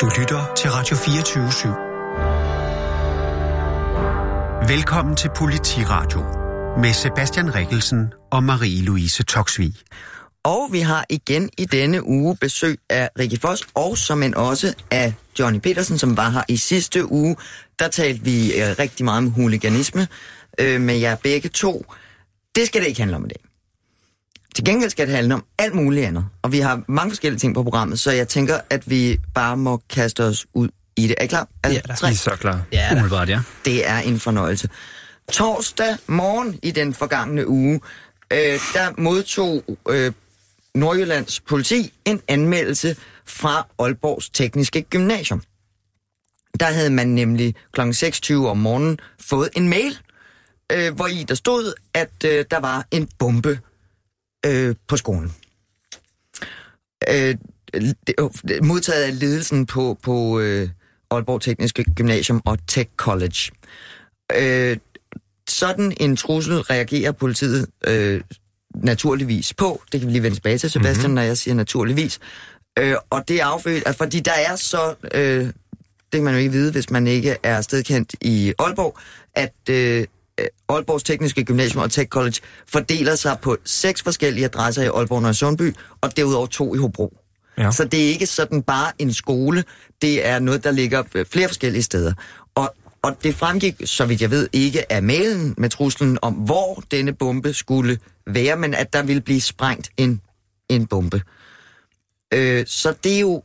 Du lytter til Radio 24 /7. Velkommen til Politiradio med Sebastian Rikkelsen og Marie-Louise Toksvig. Og vi har igen i denne uge besøg af Rikke Foss, og som en også af Johnny Petersen, som var her i sidste uge. Der talte vi øh, rigtig meget om huliganisme øh, med jer begge to. Det skal det ikke handle om i dag. Til gengæld skal det handle om alt muligt andet. Og vi har mange forskellige ting på programmet, så jeg tænker, at vi bare må kaste os ud i det. Er I klar? Er ja, da. er så klar. Ja, umiddelbart, ja. Det er en fornøjelse. Torsdag morgen i den forgangne uge, øh, der modtog øh, Nordjyllands politi en anmeldelse fra Aalborgs Tekniske Gymnasium. Der havde man nemlig kl. 6.20 om morgenen fået en mail, øh, hvor i der stod, at øh, der var en bombe øh, på skolen. Øh, det, øh, modtaget af ledelsen på, på øh, Aalborg Tekniske Gymnasium og Tech College. Øh, sådan en trussel reagerer politiet øh, naturligvis på. Det kan vi lige vende tilbage til, Sebastian, mm-hmm. når jeg siger naturligvis. Øh, og det er affødt, at fordi der er så, øh, det kan man jo ikke vide, hvis man ikke er stedkendt i Aalborg, at øh, Aalborgs Tekniske Gymnasium og Tech College fordeler sig på seks forskellige adresser i Aalborg og Sundby, og derudover to i Hobro. Ja. Så det er ikke sådan bare en skole, det er noget, der ligger flere forskellige steder. Og, og det fremgik, så vidt jeg ved, ikke af mailen med truslen om, hvor denne bombe skulle være, men at der ville blive sprængt en, en bombe. Øh, så det er jo...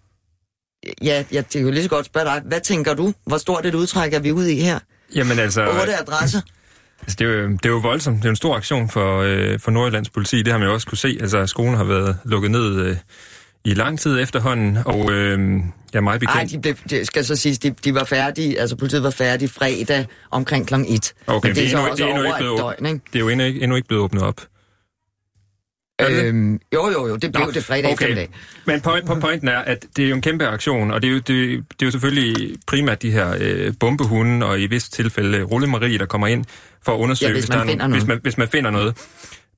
Ja, jeg kan jo lige så godt spørge dig, hvad tænker du? Hvor stort et udtræk er vi ude i her? Jamen altså... Otte adresser? Altså, det, er jo, det er jo voldsomt. Det er en stor aktion for, øh, for Nordjyllands politi. Det har man jo også kunne se. Altså, skolen har været lukket ned øh, i lang tid efterhånden, og øh, ja, meget bekendt... Nej, de, blev, de skal så sige, de, de var færdige, altså politiet var færdige fredag omkring kl. 1. Okay, Men det, det, er, endnu, det, er endnu ikke blevet, døgn, ikke? det er jo endnu ikke, endnu ikke blevet åbnet op. Øhm, jo, jo, jo, det blev Nå, det fredag okay. eftermiddag. Men point, på pointen er, at det er jo en kæmpe aktion, og det er jo, det, det er jo selvfølgelig primært de her øh, bombehunde, og i visse tilfælde rullemarie, der kommer ind for at undersøge, ja, hvis, man hvis, der er, hvis, man, hvis man finder noget.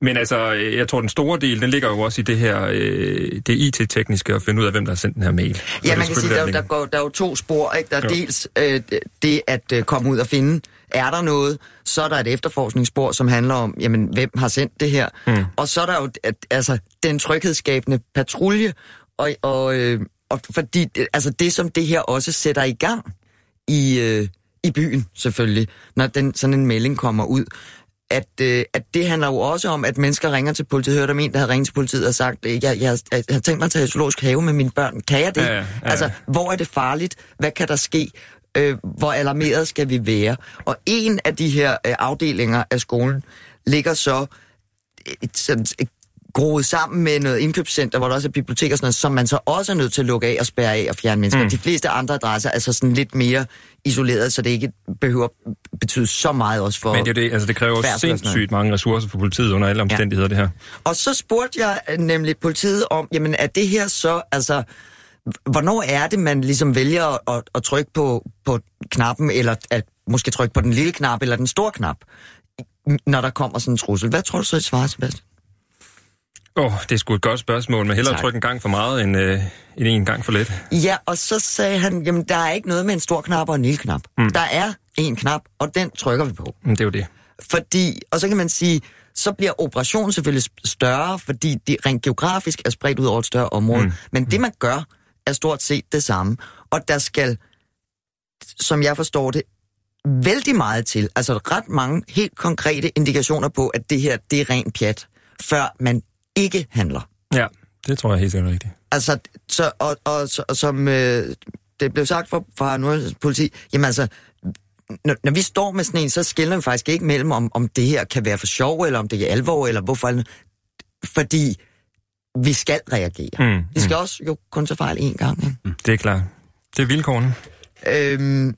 Men altså, jeg tror, den store del, den ligger jo også i det her, øh, det IT-tekniske, at finde ud af, hvem der har sendt den her mail. Ja, man kan sige, der, der, går, der er jo to spor, ikke? Der er jo. dels øh, det at øh, komme ud og finde er der noget, så er der et efterforskningsspor, som handler om, jamen, hvem har sendt det her? Mm. Og så er der jo at, altså, den tryghedsskabende patrulje, og, og, øh, og fordi altså, det, som det her også sætter i gang i, øh, i byen, selvfølgelig, når den, sådan en melding kommer ud, at, øh, at det handler jo også om, at mennesker ringer til politiet. Hørte om en, der havde ringet til politiet og sagt, jeg, jeg, jeg, jeg har tænkt mig at tage zoologisk have med mine børn. Kan jeg det? Ja, ja, ja. Altså, hvor er det farligt? Hvad kan der ske? øh, hvor alarmeret skal vi være. Og en af de her øh, afdelinger af skolen ligger så et, sådan, et, groet sammen med noget indkøbscenter, hvor der også er biblioteker og sådan noget, som man så også er nødt til at lukke af og spærre af og fjerne mennesker. Mm. De fleste andre adresser er så sådan lidt mere isoleret, så det ikke behøver betyde så meget også for... Men det, er det, altså det kræver også sindssygt mange ressourcer for politiet under alle omstændigheder, ja. det her. Og så spurgte jeg øh, nemlig politiet om, jamen er det her så, altså hvornår er det, man ligesom vælger at, at trykke på, på knappen, eller at måske trykke på den lille knap eller den store knap, når der kommer sådan en trussel? Hvad tror du så, I svarer, Sebastian? Åh, oh, det er sgu et godt spørgsmål, men hellere trykke en gang for meget, end, øh, end en gang for lidt. Ja, og så sagde han, jamen der er ikke noget med en stor knap og en lille knap. Mm. Der er en knap, og den trykker vi på. Mm, det er jo det. Fordi, og så kan man sige, så bliver operationen selvfølgelig større, fordi det rent geografisk er spredt ud over et større område. Mm. Men det man gør, er stort set det samme. Og der skal, som jeg forstår det, vældig meget til, altså ret mange helt konkrete indikationer på, at det her, det er rent pjat, før man ikke handler. Ja, det tror jeg helt sikkert rigtigt. Altså, så, og, og, og som øh, det blev sagt fra, fra Nordjyllands politi, jamen altså, når, når vi står med sådan en, så skiller vi faktisk ikke mellem, om, om det her kan være for sjov, eller om det er alvor, eller hvorfor. Fordi vi skal reagere. Mm, vi skal mm. også jo kun tage fejl én gang. Ikke? Mm, det er klart. Det er vilkårene. Øhm,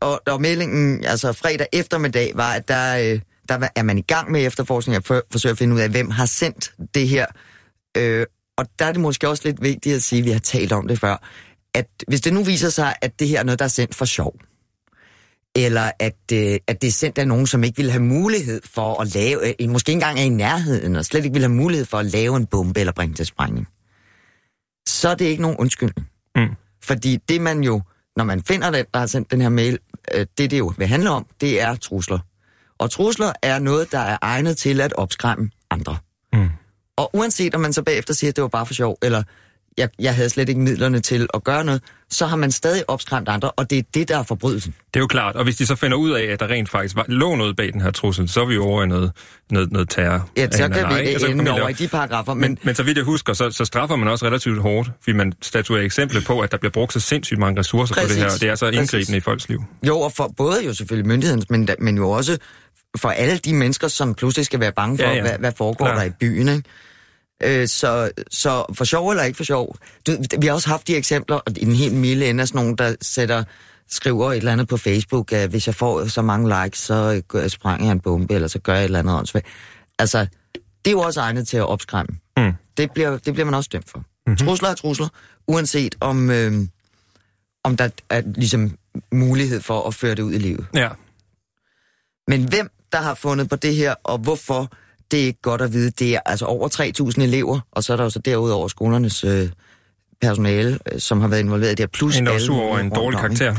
og, og meldingen, altså fredag eftermiddag, var, at der, øh, der er man i gang med efterforskning og for, forsøger at finde ud af, hvem har sendt det her. Øh, og der er det måske også lidt vigtigt at sige, at vi har talt om det før, at hvis det nu viser sig, at det her er noget, der er sendt for sjov, eller at, øh, at det er sendt af nogen, som ikke vil have mulighed for at lave, øh, måske ikke engang er i nærheden, og slet ikke vil have mulighed for at lave en bombe eller bringe til sprængning, så er det ikke nogen undskyldning. Mm. Fordi det man jo, når man finder den, der har sendt den her mail, øh, det det jo vil handle om, det er trusler. Og trusler er noget, der er egnet til at opskræmme andre. Mm. Og uanset om man så bagefter siger, at det var bare for sjov, eller jeg, jeg havde slet ikke midlerne til at gøre noget, så har man stadig opskræmt andre, og det er det, der er forbrydelsen. Det er jo klart, og hvis de så finder ud af, at der rent faktisk var, lå noget bag den her trussel, så er vi jo over i noget, noget, noget terror. Ja, så kan vi ikke? Ende over i de paragrafer, Men, men, men, så vidt jeg husker, så, så straffer man også relativt hårdt, fordi man statuerer eksempler på, at der bliver brugt så sindssygt mange ressourcer Præcis. på det her, og det er så Præcis. indgribende i folks liv. jo, og for både jo selvfølgelig myndighedens, men, men jo også for alle de mennesker, som pludselig skal være bange for, Ja, ja. Hvad, hvad foregår Klar. der i byen, ikke? Øh, så, så for sjov eller ikke for sjov. Du, vi har også haft de eksempler, og i den helt milde ende af sådan nogen, der sætter, skriver et eller andet på Facebook, at hvis jeg får så mange likes, så gør- sprænger jeg en bombe, eller så gør jeg et eller andet åndssvagt. Altså, det er jo også egnet til at opskræmme. Mm. Det, bliver, det bliver man også dømt for. Mhm. Mm-hmm. Trusler er trusler, uanset om, øh, om der er ligesom mulighed for at føre det ud i livet. Ja, Men hvem, der har fundet på det her, og hvorfor, det er ikke godt at vide. Det er altså over 3.000 elever, og så er der jo så derudover skolernes øh, personale, øh, som har været involveret i det her. Plus en der sur over en dårlig karakter.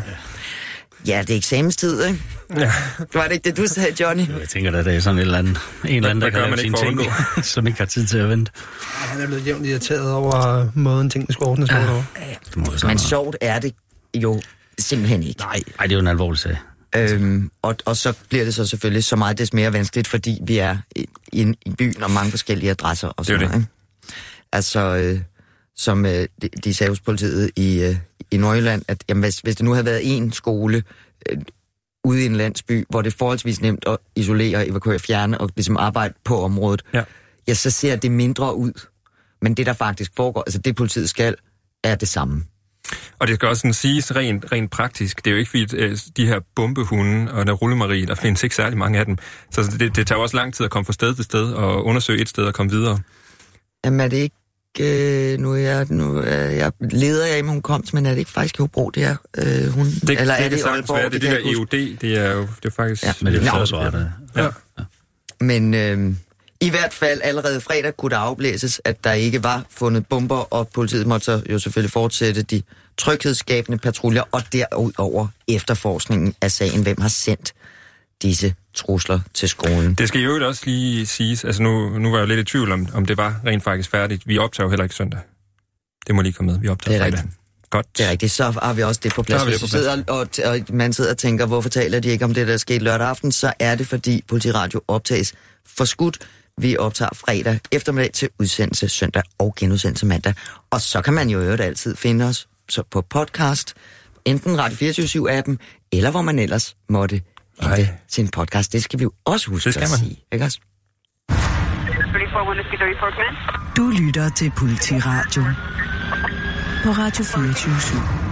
Ja, det er eksamenstid, ikke? Ja. Var det ikke det, du sagde, Johnny? Jeg tænker, at det er sådan en eller anden, en eller anden der kan man lave ikke sine ting, som ikke har tid til at vente. Han er blevet jævnt irriteret over måden, tingene skal ordnes på. må jo sådan Men sjovt er det jo simpelthen ikke. Nej, Ej, det er jo en alvorlig sag. Øhm, og, og så bliver det så selvfølgelig så meget des mere vanskeligt, fordi vi er i, i, i byen og mange forskellige adresser og Det sådan jo noget. Ikke? Altså, øh, som øh, de, de sagde hos politiet i, øh, i Nordjylland, at jamen, hvis, hvis det nu havde været en skole øh, ude i en landsby, hvor det er forholdsvis nemt at isolere, evakuere, fjerne og ligesom arbejde på området, Ja. ja, så ser det mindre ud. Men det, der faktisk foregår, altså det politiet skal, er det samme. Og det skal også sådan siges rent, rent praktisk. Det er jo ikke fordi, øh, de her bombehunde og der rullemarie, der findes ikke særlig mange af dem. Så det, det tager også lang tid at komme fra sted til sted og undersøge et sted og komme videre. Jamen er det ikke, øh, nu, er jeg, nu er jeg leder jeg i med hukommelse, men er det ikke faktisk i Hobro, det er øh, hun? Det, Eller det er det sagtens Aalborg? være. Det er det kan der. EUD, det er jo det er faktisk... Ja. Men det er forsvaret. Ja. Men øh, i hvert fald allerede fredag kunne der afblæses, at der ikke var fundet bomber, og politiet måtte så jo selvfølgelig fortsætte de tryghedsskabende patruljer, og derudover efterforskningen af sagen, hvem har sendt disse trusler til skolen. Det skal jo også lige siges, altså nu, nu var jeg jo lidt i tvivl om, om det var rent faktisk færdigt. Vi optager jo heller ikke søndag. Det må lige komme med. Vi optager er fredag. rigtigt. Godt. Det er rigtigt, så har vi også det på plads. Det Hvis på du sidder og, og man sidder og tænker, hvorfor taler de ikke om det, der skete lørdag aften, så er det, fordi Politiradio optages forskudt. Vi optager fredag eftermiddag til udsendelse søndag og genudsendelse mandag. Og så kan man jo øvrigt altid finde os så på podcast, enten Radio 24-7-appen, eller hvor man ellers måtte hente sin podcast. Det skal vi jo også huske Det skal at man. sige. Ikke også? 34 Whiskey 34 command. Du lytter til Politiradio på Radio 24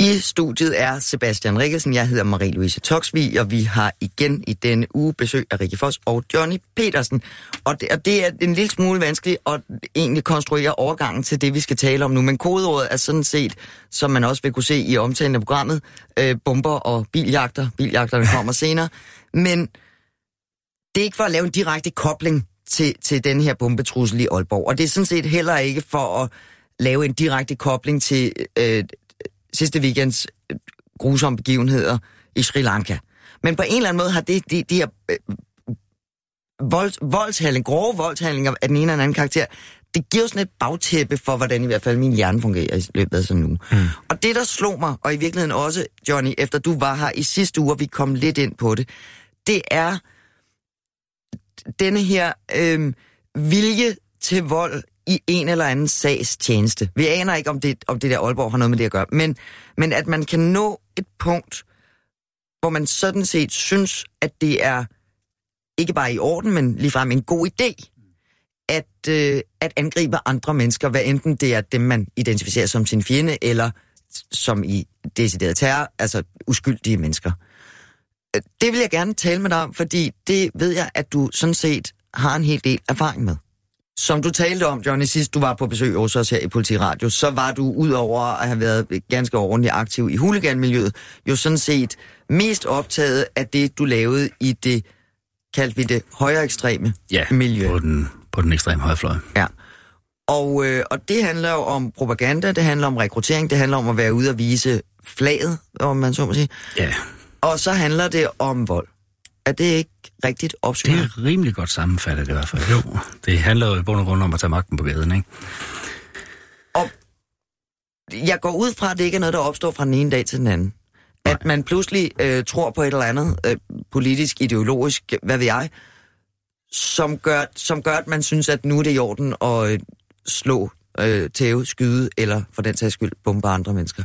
I studiet er Sebastian Rikkelsen, jeg hedder Marie-Louise Toksvig, og vi har igen i denne uge besøg af Rikke Foss og Johnny Petersen. Og det, og det er en lille smule vanskeligt at egentlig konstruere overgangen til det, vi skal tale om nu. Men kodeordet er sådan set, som man også vil kunne se i omtalen af programmet, øh, bomber og biljagter. Biljagterne kommer senere. Men det er ikke for at lave en direkte kobling til, til den her bombetrussel i Aalborg. Og det er sådan set heller ikke for at lave en direkte kobling til øh, sidste weekends øh, grusomme begivenheder i Sri Lanka. Men på en eller anden måde har det, de, de her øh, volds, voldshandling, grove voldshandlinger af den ene eller anden karakter, det giver sådan et bagtæppe for, hvordan i hvert fald min hjerne fungerer i løbet af sådan en uge. Mm. Og det, der slog mig, og i virkeligheden også, Johnny, efter du var her i sidste uge, og vi kom lidt ind på det, det er denne her øh, vilje til vold i en eller anden sags tjeneste. Vi aner ikke, om det, om det der Aalborg har noget med det at gøre, men, men at man kan nå et punkt, hvor man sådan set synes, at det er ikke bare i orden, men ligefrem en god idé, at, øh, at angribe andre mennesker, hvad enten det er dem, man identificerer som sin fjende, eller som i decideret terror, altså uskyldige mennesker. Øh, det vil jeg gerne tale med dig om, fordi det ved jeg, at du sådan set har en hel del erfaring med. Som du talte om, Johnny, sidst du var på besøg hos os her i Politiradio, så var du udover at have været ganske ordentligt aktiv i huliganmiljøet, jo sådan set mest optaget af det, du lavede i det, kaldte vi det, højere ekstreme Ja, miljø. på den, på den ekstreme højrefløj. Ja. Og, øh, og det handler jo om propaganda, det handler om rekruttering, det handler om at være ude og vise flaget, om man så må sige. Ja, Og så handler det om vold. Er det ikke rigtigt det opsøgende? er rimelig godt sammenfattet i hvert fald. Jo, det handler jo i bund og grund om at tage magten på gaden, ikke? Jeg går ud fra, at det ikke er noget, der opstår fra den ene dag til den anden. At man pludselig øh, tror på et eller andet øh, politisk, ideologisk, hvad ved jeg, som gør, som gør, at man synes, at nu er det i orden at øh, slå, øh, tæve, skyde, eller for den sags skyld bombe andre mennesker.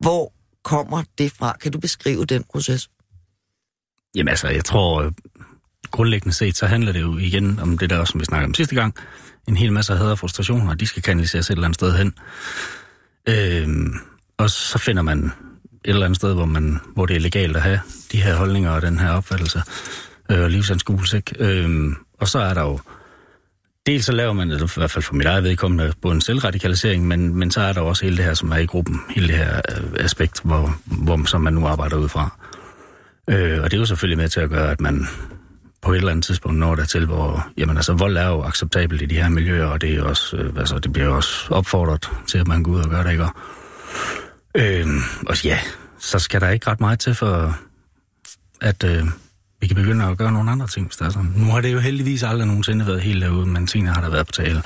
Hvor kommer det fra? Kan du beskrive den proces? Jamen altså, jeg tror øh, grundlæggende set, så handler det jo igen om det der, som vi snakkede om sidste gang. En hel masse had og frustrationer, og de skal kanaliseres et eller andet sted hen. Øhm, og så finder man et eller andet sted, hvor, man, hvor det er legalt at have de her holdninger og den her opfattelse øh, og livsanskuelse. Ikke? Øhm, og så er der jo Dels så laver man, eller i hvert fald for mit eget vedkommende, både en selvradikalisering, men, men så er der også hele det her, som er i gruppen, hele det her øh, aspekt, hvor, hvor som man nu arbejder ud fra. Øh, og det er jo selvfølgelig med til at gøre, at man på et eller andet tidspunkt når der til, hvor jamen, altså, vold er jo acceptabelt i de her miljøer, og det, er også, øh, altså, det bliver også opfordret til, at man går ud og gør det, ikke? Og, øh, og ja, så skal der ikke ret meget til for, at øh, vi kan begynde at gøre nogle andre ting, hvis der er sådan. Nu har det jo heldigvis aldrig nogensinde været helt derude, men tingene har der været på tale.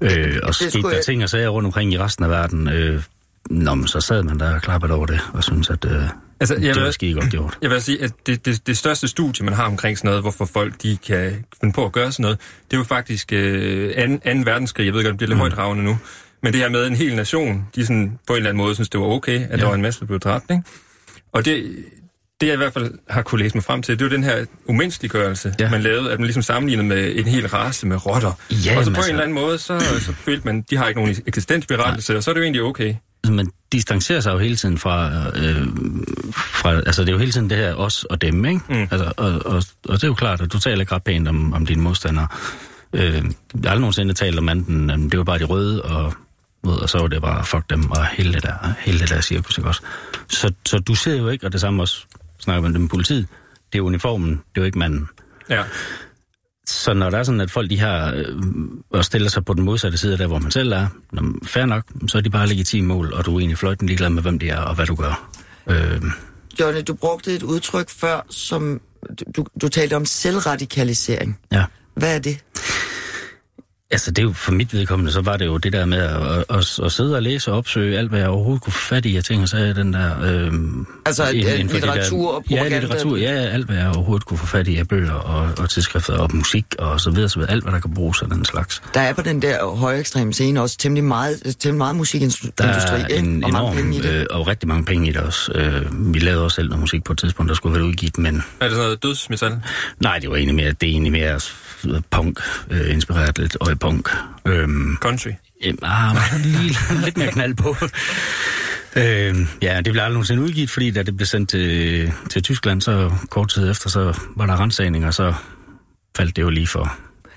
Øh, og skete der jeg- ting og sager rundt omkring i resten af verden, øh, nå, men så sad man der og klappede over det, og synes at øh, Altså, jeg det vil, skide godt gjort. jeg vil sige, at det, det, det største studie, man har omkring sådan noget, hvorfor folk de kan finde på at gøre sådan noget, det er jo faktisk øh, 2. 2. verdenskrig. Jeg ved godt, det bliver lidt mm. højt ravende nu. Men det her med en hel nation, de sådan, på en eller anden måde synes, det var okay, at ja. der var en masse, der blev dræbt. Ikke? Og det, det jeg i hvert fald har kunne læse mig frem til, det er jo den her umenneskeliggørelse, Ja. man lavede, at man ligesom sammenlignede med en hel race med rotter. Ja, og så på altså- en eller anden måde, så, så følte man, de har ikke nogen eksistensberettelse, og så er det jo egentlig okay. man distancerer sig jo hele tiden fra, øh, fra, altså det er jo hele tiden det her os og dem, ikke? Mm. Altså, og, og, og det er jo klart, at du taler ikke ret pænt om, om dine modstandere. Øh, jeg har aldrig nogensinde talt om anden, øhm, det var bare de røde, og, ved, og så var det bare fuck dem, og hele det der, hele det der cirkus, ikke også? Så, så du ser jo ikke, og det samme også snakker man det med politiet, det er uniformen, det er jo ikke manden. Ja. Så når der er sådan, at folk de har øh, og stiller sig på den modsatte side af der, hvor man selv er, nå, men fair nok, så er de bare legitime mål, og du er egentlig fløjten ligeglad med, hvem de er og hvad du gør. Øh, Johnny, du brugte et udtryk før, som du, du talte om selvradikalisering. ja. Hvad er det? Altså, det er jo for mit vedkommende, så var det jo det der med at, at, at, sidde og læse og opsøge alt, hvad jeg overhovedet kunne få fat i. Jeg tænker, så er den der... Øh, Altså, øh, litteratur og? Ja, litteratur, ja, alt, hvad jeg overhovedet kunne få fat i af bøger og, og tidsskrifter og musik og så videre, så videre. Alt, hvad der kan bruges af den slags. Der er på den der høje ekstreme scene også temmelig meget, temmelig meget musikindustri, Der er ikke? en og mange enorm, penge i det. øh, og rigtig mange penge i det også. Øh, vi lavede også selv noget musik på et tidspunkt, der skulle være udgivet, men Er det sådan noget dødsmetal? nej, det var egentlig mere, det er egentlig mere øh, punk, øh, inspireret lidt, og punk. Øhm, Country? Jamen, ah, lige, lidt mere knald på. Øh, ja, det blev aldrig nogensinde udgivet, fordi da det blev sendt til, til Tyskland, så kort tid efter, så var der rensagning, og så faldt det jo lige for.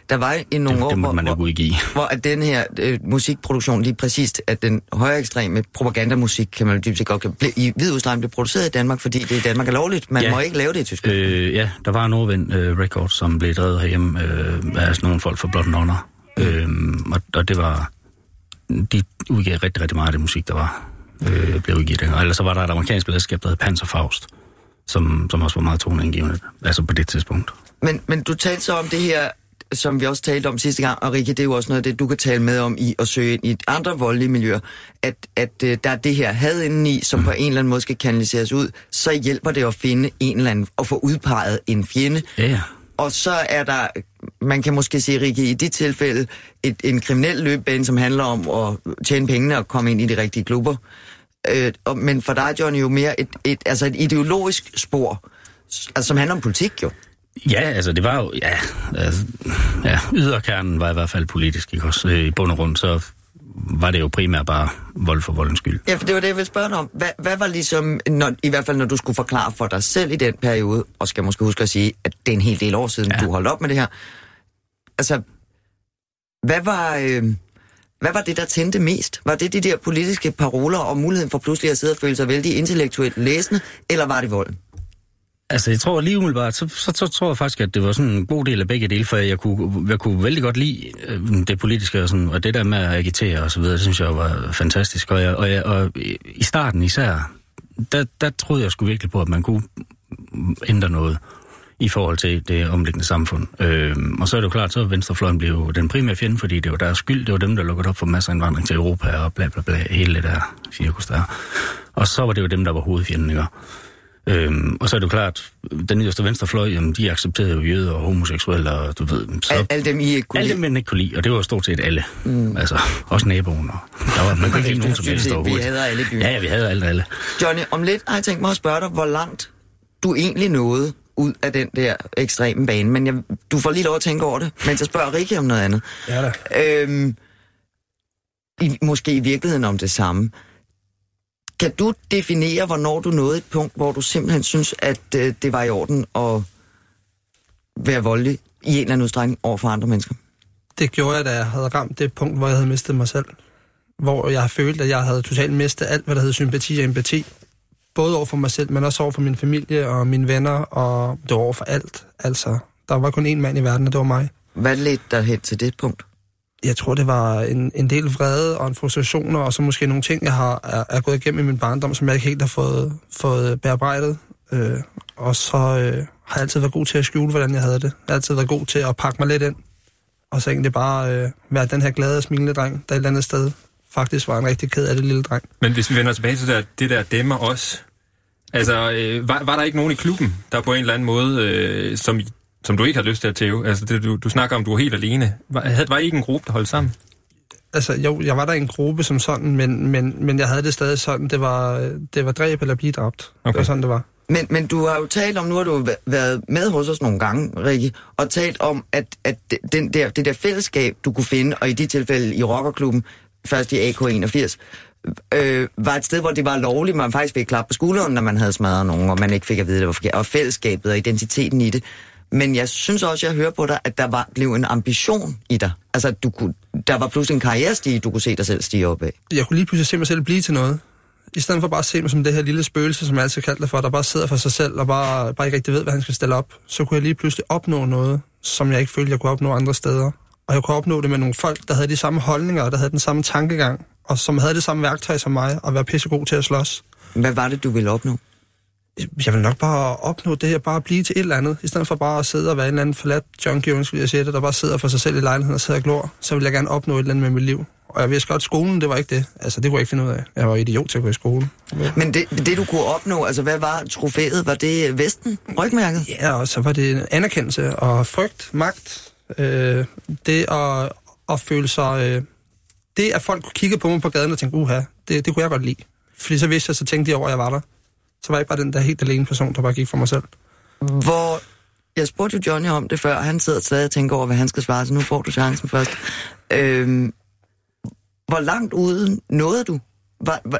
Der var i nogle Det, år, det hvor, man hvor, udgive. hvor at den her øh, musikproduktion, lige præcist, at den højere ekstreme propagandamusik, kan man set godt kalde, blev, i vid udstrækning blev produceret i Danmark, fordi det i Danmark er lovligt. Man Ja. må ikke lave det i Tyskland. Øh, ja, der var Nordvind øh, Records, som blev drevet herhjemme øh, af sådan nogle folk fra Blood Nonner. Øh, og, og det var... De udgav rigtig, rigtig meget af det musik, der var øh, blev udgivet. Og ellers så var der et amerikansk pladeskab, der hed Panzer Faust, som, som også var meget toneangivende, altså på det tidspunkt. Men, men du talte så om det her, som vi også talte om sidste gang, og Rikke, det er jo også noget af det, du kan tale med om i at søge ind i et andre voldelige miljøer, at, at øh, der er det her had indeni, som mm. på en eller anden måde skal kanaliseres ud, så hjælper det at finde en eller anden, at få udpeget en fjende, Ja, ja. Og så er der, man kan måske sige, Rikke, i dit tilfælde, et, en kriminel løbbane, som handler om at tjene pengene og komme ind i de rigtige klubber. Øh, og, men for dig, John, jo mere et, et, altså et ideologisk spor, altså, som handler om politik jo. Ja, altså det var jo, ja, altså, ja, yderkernen var i hvert fald politisk, ikke også? Øh, I bund og grund, så var det jo primært bare vold for voldens skyld. Ja, for det var det, jeg ville spørge dig om. Hvad, hvad var ligesom, når, i hvert fald når du skulle forklare for dig selv i den periode, og skal måske huske at sige, at det er en hel del år siden, ja. Ja. du holdt op med det her. Altså, hvad var, øh, hvad var det, der tændte mest? Var det de der politiske paroler og muligheden for pludselig at sidde og føle sig vældig intellektuelt læsende, eller var det volden? Altså, jeg tror lige umiddelbart, så, så, så tror jeg faktisk, at det var sådan en god del af begge dele, for jeg kunne, jeg kunne vældig godt lide øh, det politiske og, sådan, og det der med at agitere og så videre, det synes jeg var fantastisk. Og, jeg, og, jeg, og i starten især, der, der troede jeg sgu virkelig på, at man kunne ændre noget i forhold til det omliggende samfund. Øh, og så er det jo klart, så Venstrefløjen blev jo den primære fjende, fordi det var deres skyld, det var dem, der lukkede op for masser af indvandring til Europa og bla bla bla, hele det der cirkus der. Og så var det jo dem, der var hovedfjenden, ikke? Øhm, og så er det jo klart, den yderste venstrefløj, jamen, de accepterede jo jøder og homoseksuelle, og du ved... Så, Al, alle dem, I ikke kunne alle dem, man ikke kunne lide, og det var stort set alle. Mm. Altså, også naboen. Og der var, man kunne ikke nogen som helst Vi havde alle byen. Ja, ja, vi havde alle, alle. Johnny, om lidt har jeg tænkt mig at spørge dig, hvor langt du egentlig nåede ud af den der ekstreme bane. Men jeg, du får lige lov at tænke over det, mens jeg spørger Rikke om noget andet. Ja da. Øhm, i, måske i virkeligheden om det samme. Kan du definere, hvornår du nåede et punkt, hvor du simpelthen synes, at øh, det var i orden at være voldelig i en eller anden udstrækning over for andre mennesker? Det gjorde jeg, da jeg havde ramt det punkt, hvor jeg havde mistet mig selv. Hvor jeg følte, at jeg havde totalt mistet alt, hvad der hed sympati og empati. Både over for mig selv, men også over for min familie og mine venner, og det var over for alt. Altså, der var kun én mand i verden, og det var mig. Hvad ledte dig hen til det punkt? Jeg tror, det var en, en del vrede og en frustration, og så måske nogle ting, jeg har er, er gået igennem i min barndom, som jeg ikke helt har fået, fået bearbejdet. Øh, og så øh, har jeg altid været god til at skjule, hvordan jeg havde det. Jeg har altid været god til at pakke mig lidt ind. Og så egentlig bare øh, være den her glade og smilende dreng, der et eller andet sted faktisk var en rigtig ked af det lille dreng. Men hvis vi vender tilbage til det der, det der dæmmer os, altså, øh, var, var der ikke nogen i klubben, der på en eller anden måde, øh, som, som du ikke har lyst til at tæve? Altså, det, du, du snakker om, du var helt alene. Var, var I ikke en gruppe, der holdt sammen? Altså, jo, jeg var der i en gruppe som sådan, men, men, men jeg havde det stadig sådan, det var, det var dræb eller blive dræbt. Okay. Det var sådan, det var. Men, men du har jo talt om, nu har du væ- været med hos os nogle gange, Rikke, og talt om, at, at den der, det der fællesskab, du kunne finde, og i de tilfælde i rockerklubben, først i AK81, øh, var et sted, hvor det var lovligt, man faktisk fik klap på skulderen, når man havde smadret nogen, og man ikke fik at vide, det var forkert, og fællesskabet og identiteten i det. Men jeg synes også, jeg hører på dig, at der var, blev en ambition i dig. Altså, at du kunne, der var pludselig en karrierestige, du kunne se dig selv stige op af. Jeg kunne lige pludselig se mig selv blive til noget. I stedet for bare at se mig som det her lille spøgelse, som jeg altid kaldte for, der bare sidder for sig selv og bare, bare ikke rigtig ved, hvad han skal stille op, så kunne jeg lige pludselig opnå noget, som jeg ikke følte, jeg kunne opnå andre steder. Og jeg kunne opnå det med nogle folk, der havde de samme holdninger, der havde den samme tankegang, og som havde det samme værktøj som mig, og være pissegod til at slås. Hvad var det, du ville opnå? Jeg vil nok bare opnå det her, bare at blive til et eller andet, i stedet for bare at sidde og være en eller anden forladt junkie, undskyld jeg siger det, der bare sidder for sig selv i lejligheden og sidder og glor, så vil jeg gerne opnå et eller andet med mit liv. Og jeg vidste godt, at skolen, det var ikke det. Altså, det kunne jeg ikke finde ud af. Jeg var idiot til at gå i skole. Men det, det, du kunne opnå, altså hvad var trofæet? Var det Vesten? Rygmærket? Ja, og så var det anerkendelse og frygt, magt. Øh, det at, at føle sig... Øh, det, at folk kunne kigge på mig på gaden og tænke, uha, det, det kunne jeg godt lide. Fordi så vidste jeg, så tænkte de over, at jeg var der. Så var jeg ikke bare den der helt alene person, der bare gik for mig selv. Hvor jeg spurgte jo Johnny om det før, han sidder stadig og tænker over, hvad han skal svare, så nu får du chancen først. Øhm, hvor langt ude nåede du? Var, var,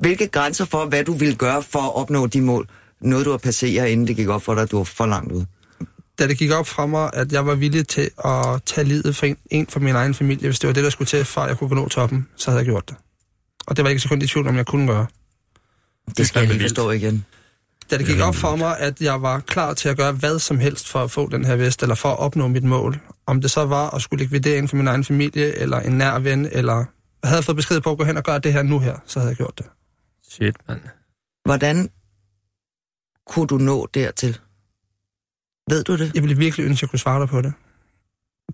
hvilke grænser for, hvad du ville gøre for at opnå de mål, nåede du at passere, inden det gik op for dig, at du var for langt ude? Da det gik op fra mig, at jeg var villig til at tage livet for en, en fra min egen familie, hvis det var det, der skulle til, for at jeg kunne nå toppen, så havde jeg gjort det. Og det var ikke så kun i tvivl om, jeg kunne gøre. Det skal jeg lige forstå igen. Da det gik op for mig, at jeg var klar til at gøre hvad som helst for at få den her vest, eller for at opnå mit mål. Om det så var at skulle likvidere en for min egen familie, eller en nær ven, eller jeg havde fået besked på at gå hen og gøre det her nu her, så havde jeg gjort det. Shit, mand. Hvordan kunne du nå dertil? Ved du det? Jeg ville virkelig ønske, at jeg kunne svare dig på det.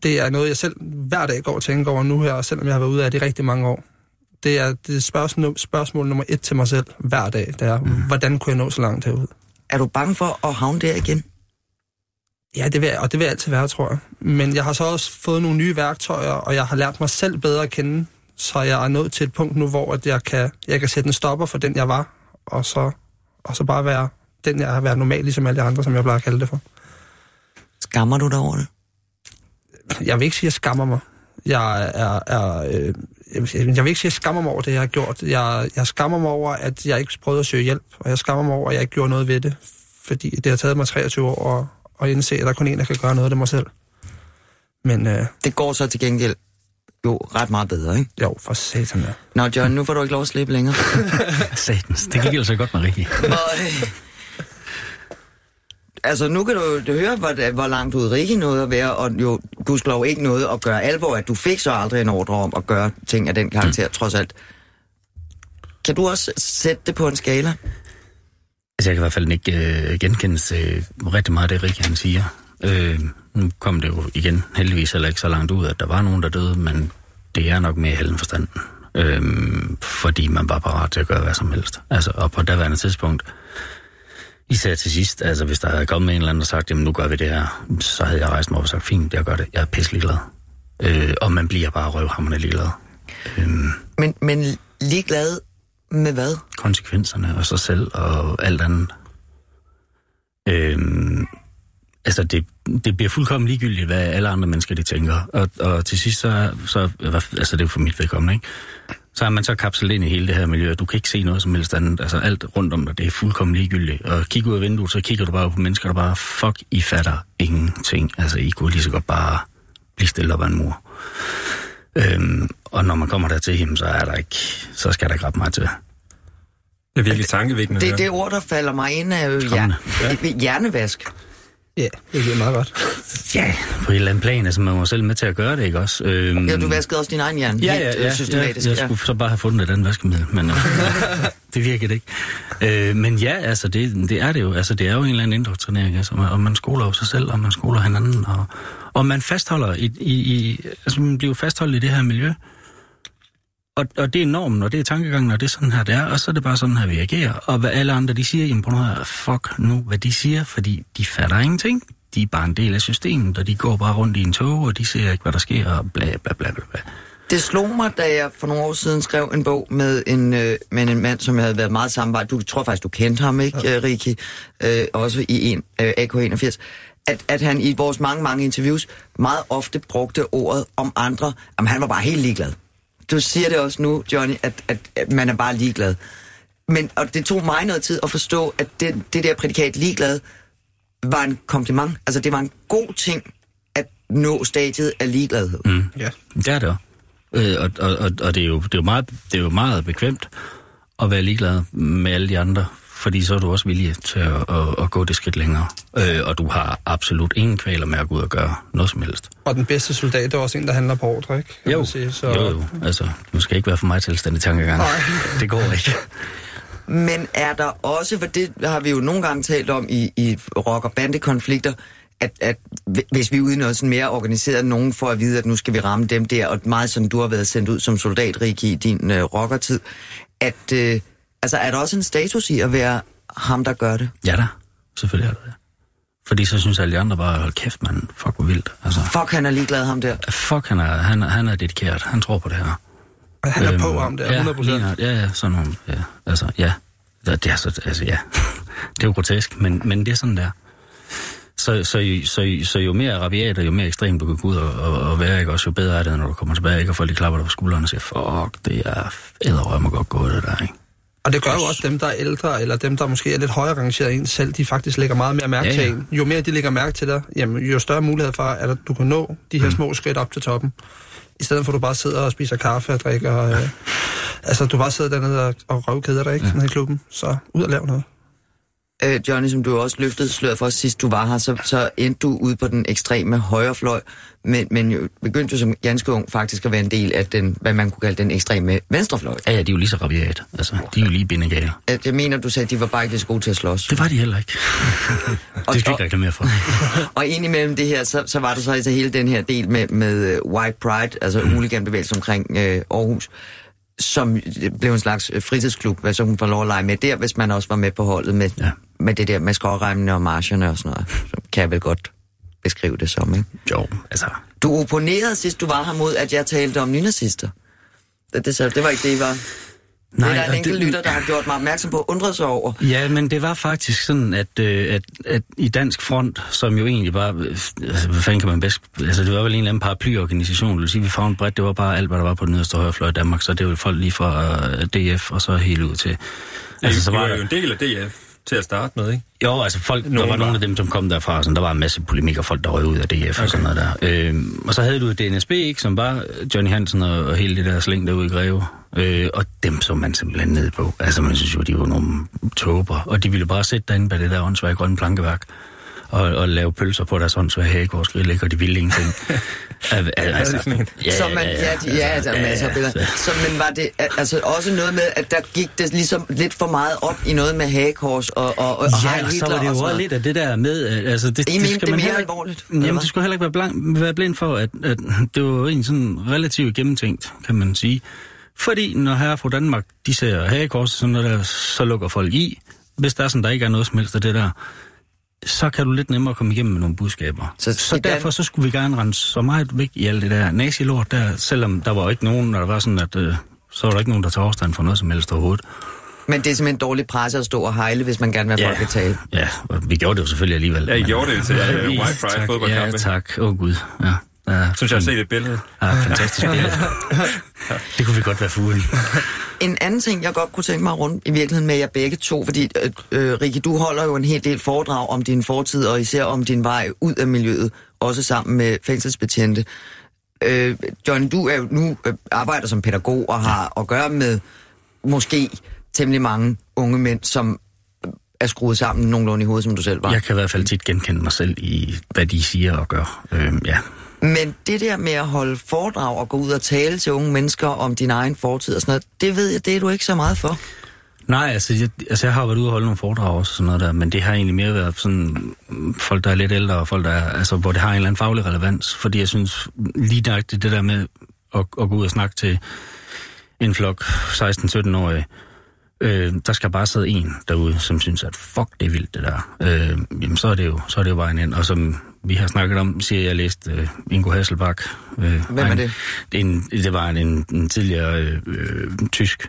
Det er noget, jeg selv hver dag går og tænker over nu her, selvom jeg har været ude af det i rigtig mange år. Det er, det er spørgsmål, spørgsmål nummer et til mig selv hver dag. Det er, mm. hvordan kunne jeg nå så langt herud? Er du bange for at havne der igen? Ja, det vil, og det vil altid være, tror jeg. Men jeg har så også fået nogle nye værktøjer, og jeg har lært mig selv bedre at kende, så jeg er nået til et punkt nu, hvor at jeg, kan, jeg kan sætte en stopper for den, jeg var, og så, og så bare være den, jeg har været normal, ligesom alle de andre, som jeg plejer at kalde det for. Skammer du dig over det? Jeg vil ikke sige, at jeg skammer mig. Jeg er... er øh, jeg vil- jeg vil ikke sige, at jeg skammer mig over det, jeg har gjort. Jeg, jeg skammer mig over, at jeg ikke prøvede at søge hjælp, og jeg skammer mig over, at jeg ikke gjorde noget ved det, fordi det har taget mig 23 år at, at indse, at der er kun en, der kan gøre noget af det mig selv. Men øh, Det går så til gengæld jo ret meget bedre, ikke? jo, for satan ja. Nå, John, nu får du ikke lov at slippe længere. Satans, det gik altså godt. Og, øh, altså nu kan du, du høre, hvor, hvor langt ud Rikke nåede at være, og jo gudskelov ikke noget at gøre alvor, at du fik så aldrig en ordre om at gøre ting af den karakter, mm. trods alt. Kan du også sætte det på en skala? Altså, jeg kan i hvert fald ikke øh, genkende øh, rigtig meget af det, Rikke han siger. Øh, nu kom det jo igen heldigvis heller ikke så langt ud, at der var nogen, der døde, men det er nok mere i hælden forstanden. Øh, fordi man var parat til at gøre hvad som helst. Altså, og på daværende tidspunkt, især til sidst, altså hvis der havde kommet en eller anden og sagt, jamen nu gør vi det her, så havde jeg rejst mig op og sagt, fint, jeg gør det, jeg er pisselig glad. Øh, og man bliver bare røvhammerne ligeglad. Øh, Men, men ligeglad med hvad? konsekvenserne og sig selv og alt andet. Øhm, altså, det, det bliver fuldkommen ligegyldigt, hvad alle andre mennesker de tænker. Og, og til sidst, så, så altså det er for mit vedkommende, ikke? Så er man så kapslet ind i hele det her miljø, du kan ikke se noget som helst andet. Altså alt rundt om dig, det er fuldkommen ligegyldigt. Og kig ud af vinduet, så kigger du bare på mennesker, der bare, fuck, I fatter ingenting. Altså, I kunne lige så godt bare blive stille op ad en mur. Øhm, og når man kommer dertil, jamen, så er der ikke, så skal der ikke ret meget til. Det er virkelig tankevækkende. Det, her. det ord, der falder mig ind, er jo Skræmmende. hjerne, hjernevask. Ja, det er meget godt. Ja, på et eller andet plan, altså man var selv med til at gøre det, ikke også? Øhm, Ja, du vaskede også din egen hjerne. Ja, helt, ja, øh, ja, systematisk. ja, jeg skulle så bare have fundet et andet vaskemiddel, men øh, det virkede ikke. Øh, men ja, altså det, det er det jo. Altså det er jo en eller anden indoktrinering, altså, og man skoler jo sig selv, og man skoler hinanden, og, og man fastholder i, i, i, altså man bliver fastholdt i det her miljø. Og, og det er normen, og det er tankegangen, og det er sådan her, det er, og så er det bare sådan her, vi agerer. Og hvad alle andre, de siger, jamen på her, fuck nu, hvad de siger, fordi de fatter ingenting. De er bare en del af systemet, og de går bare rundt i en tog, og de ser ikke, hvad der sker, og bla bla bla bla. bla. Det slog mig, da jeg for nogle år siden skrev en bog med en, øh, med en mand, som jeg havde været meget samarbejdet. Du tror faktisk, du kendte ham, ikke, ja. Riki? Øh, også i en, øh, AK81. At, at han i vores mange, mange interviews meget ofte brugte ordet om andre. Jamen, han var bare helt ligeglad. Du siger det også nu, Johnny, at, at, at man er bare ligeglad. Men og det tog mig noget tid at forstå, at det, det der prædikat ligeglad var en kompliment. Altså, det var en god ting at nå stadiet af ligegladhed. Mm. Ja. Det er det også. Øh, og og, og, og det, er jo, det, er jo meget, det er jo meget bekvemt at være ligeglad med alle de andre, fordi så er du også villig til at, at, at gå det skridt længere. Øh, og du har absolut ingen kvaler med at gå ud og gøre noget som helst. Og den bedste soldat er også en, der handler på ordre, ikke? Kan Jo, man sige. Så... jo, jo. Altså, du skal ikke være for mig tilstændig tankegang. Nej. Det går ikke. Men er der også, for det har vi jo nogle gange talt om i, i rock- og bandekonflikter, at, at hvi- hvis vi er ude i noget sådan mere organiseret, nogen får at vide, at nu skal vi ramme dem der, og meget som du har været sendt ud som soldat, Rikke, i din øh, rockertid, at øh, altså, er der også en status i at være ham, der gør det? Ja da, selvfølgelig er det det. Fordi så synes alle de andre bare, hold kæft mand, fuck hvor vildt. Altså, Fuck, han er ligeglad, ham der. fuck, han er, han, han er dedikeret. Han tror på det her. Han er på Øhm, ham der, ja, 100 lige nok. Ja, ja, sådan nogle, ja, altså, ja. Det det er, så, altså, ja. det er jo grotesk, men, men det er sådan der. Så, så, så, så, så jo mere rabiat og jo mere ekstremt du kan gå ud og, og, og være, ikke, også jo bedre er det, når du kommer tilbage, ikke, og folk de klapper dig på skulderen og siger, fuck, det er æderrøm og godt gået, det der, ikke? Og det gør jo også dem, der er ældre, eller dem, der måske er lidt højere rangeret end selv, de faktisk lægger meget mere mærke Ja, ja, til en. Jo mere de lægger mærke til dig, jamen, jo større mulighed for, at du kan nå de her mm. små skridt op til toppen. I stedet for, at du bare sidder og spiser kaffe og drikker... Øh, altså, du bare sidder dernede og, og røvkeder dig, ikke? Ja. Nede i klubben. Så ud og lav noget. Øh, Johnny, som du også løftede sløret for sidst du var her, så, så endte du ude på den ekstreme højrefløj, men, men jo, begyndte du som ganske ung faktisk at være en del af den, hvad man kunne kalde den ekstreme venstrefløj. Ja, ja, de er jo lige så rabiat. Altså, de er jo lige bindegale. At jeg mener, du sagde, at de var bare ikke så gode til at slås. Det var de heller ikke. Og- det skal jeg ikke reklamere for. Og indimellem det her, så, så var der så altså hele den her del med, med uh, White Pride, altså mm. huliganbevægelsen omkring uh, Aarhus, som blev en slags øh, fritidsklub, så hun får lov at lege med der, hvis man også var med på holdet med, ja. Ja. med det der med skårremmene og marcherne og sådan noget. Så kan jeg vel godt beskrive det som, ikke? Jo, altså, Du opponerede sidst, du var her mod, at jeg talte om nynazister. Det, det, så, det var ikke det, I var. Nej, det er der en enkelt lytter, der har gjort mig opmærksom på at undre sig over. Ja, men det var faktisk sådan, at, øh, at, at i Dansk Front, som jo egentlig bare, altså, hvad fanden kan man bedst, altså det var vel en eller anden paraplyorganisation, det vil sige, vi favnede bredt, det var bare alt, hvad der var på den nederste højre fløj i Danmark, så det var jo folk lige fra øh, DF og så helt ud til... Altså, så var der- jo en del af DF til at starte med, ikke? Jo, altså folk, der Nogen var nogle af dem, som kom derfra, sådan, der var en masse polemik og folk, der røg ud af DF okay. og sådan noget der. Øhm, og så havde du DNSB, ikke, som var Johnny Hansen og, og hele det der slæng derude i Greve. Øh, og dem så man simpelthen ned på. Altså man synes jo, de var nogle tåber, og de ville bare sætte derinde bag det der åndsværk grønne plankeværk. Og, og lave pølser på deres åndssvage hagegårdsgrill, ikke? Og de ville ingenting. Al- al- altså, så man, ja, de, ja, der er masser af billeder. Så, men var det altså også noget med, at der gik det ligesom lidt for meget op i noget med hagekors og, og, og Ja, Heil og så Hitler var det jo også lidt af det der med, øh, altså det, I mente det man mere heller, alvorligt, Jamen, du skal heller ikke være, blank, være blind for, at, at det var egentlig sådan relativt gennemtænkt, kan man sige. Fordi når her fra Danmark, de ser hagekors, sådan noget der, så lukker folk i. Hvis der er sådan, der ikke er noget som helst af det der, så kan du lidt nemmere komme igennem med nogle budskaber. Så Så, derfor så skulle vi gerne rense så meget væk i alt det der nazilort der, selvom der var ikke nogen, når der var sådan, at øh, så var der ikke nogen, der tager afstand for noget som helst overhovedet. Men det er simpelthen dårlig presse at stå og hejle, hvis man gerne vil have folk at tale. Ja, og vi gjorde det jo selvfølgelig alligevel. Ja, I men- gjorde det til uh, Ja, White Pride tak. fodboldkampe. Ja, tak. Åh oh, gud. Ja. Ja, Synes jeg har set et billede. Ja, fantastisk billede. det kunne vi godt være fugle. En anden ting, jeg godt kunne tænke mig rundt i virkeligheden med jer begge to, fordi øh, øh, Rikke, du holder jo en hel del foredrag om din fortid, og især om din vej ud af miljøet, også sammen med fængselsbetjente. Øh, John, du er jo nu øh, arbejder som pædagog og har at gøre med måske temmelig mange unge mænd, som øh, er skruet sammen nogenlunde i hovedet, som du selv var. Jeg kan i hvert fald tit genkende mig selv i, hvad de siger og gør. Øhm, ja. Men det der med at holde foredrag og gå ud og tale til unge mennesker om din egen fortid og sådan noget, det ved jeg, det er du ikke så meget for. Nej, altså jeg, altså jeg har været ude og holde nogle foredrag også og sådan noget der, men det har egentlig mere været sådan folk, der er lidt ældre, og folk, der er, altså, hvor det har en eller anden faglig relevans. Fordi jeg synes lige nøjagtigt det der med at, at gå ud og snakke til en flok 16-17-årige, øh, der skal bare sidde en derude, som synes, at fuck, det er vildt det der. Øh, jamen, så er det, jo, så er det jo vejen ind. Og som vi har snakket om, siger jeg, læste øh, Ingo Hasselbach. Øh, Hvem er det? Det, en, det var en, en tidligere øh, øh, tysk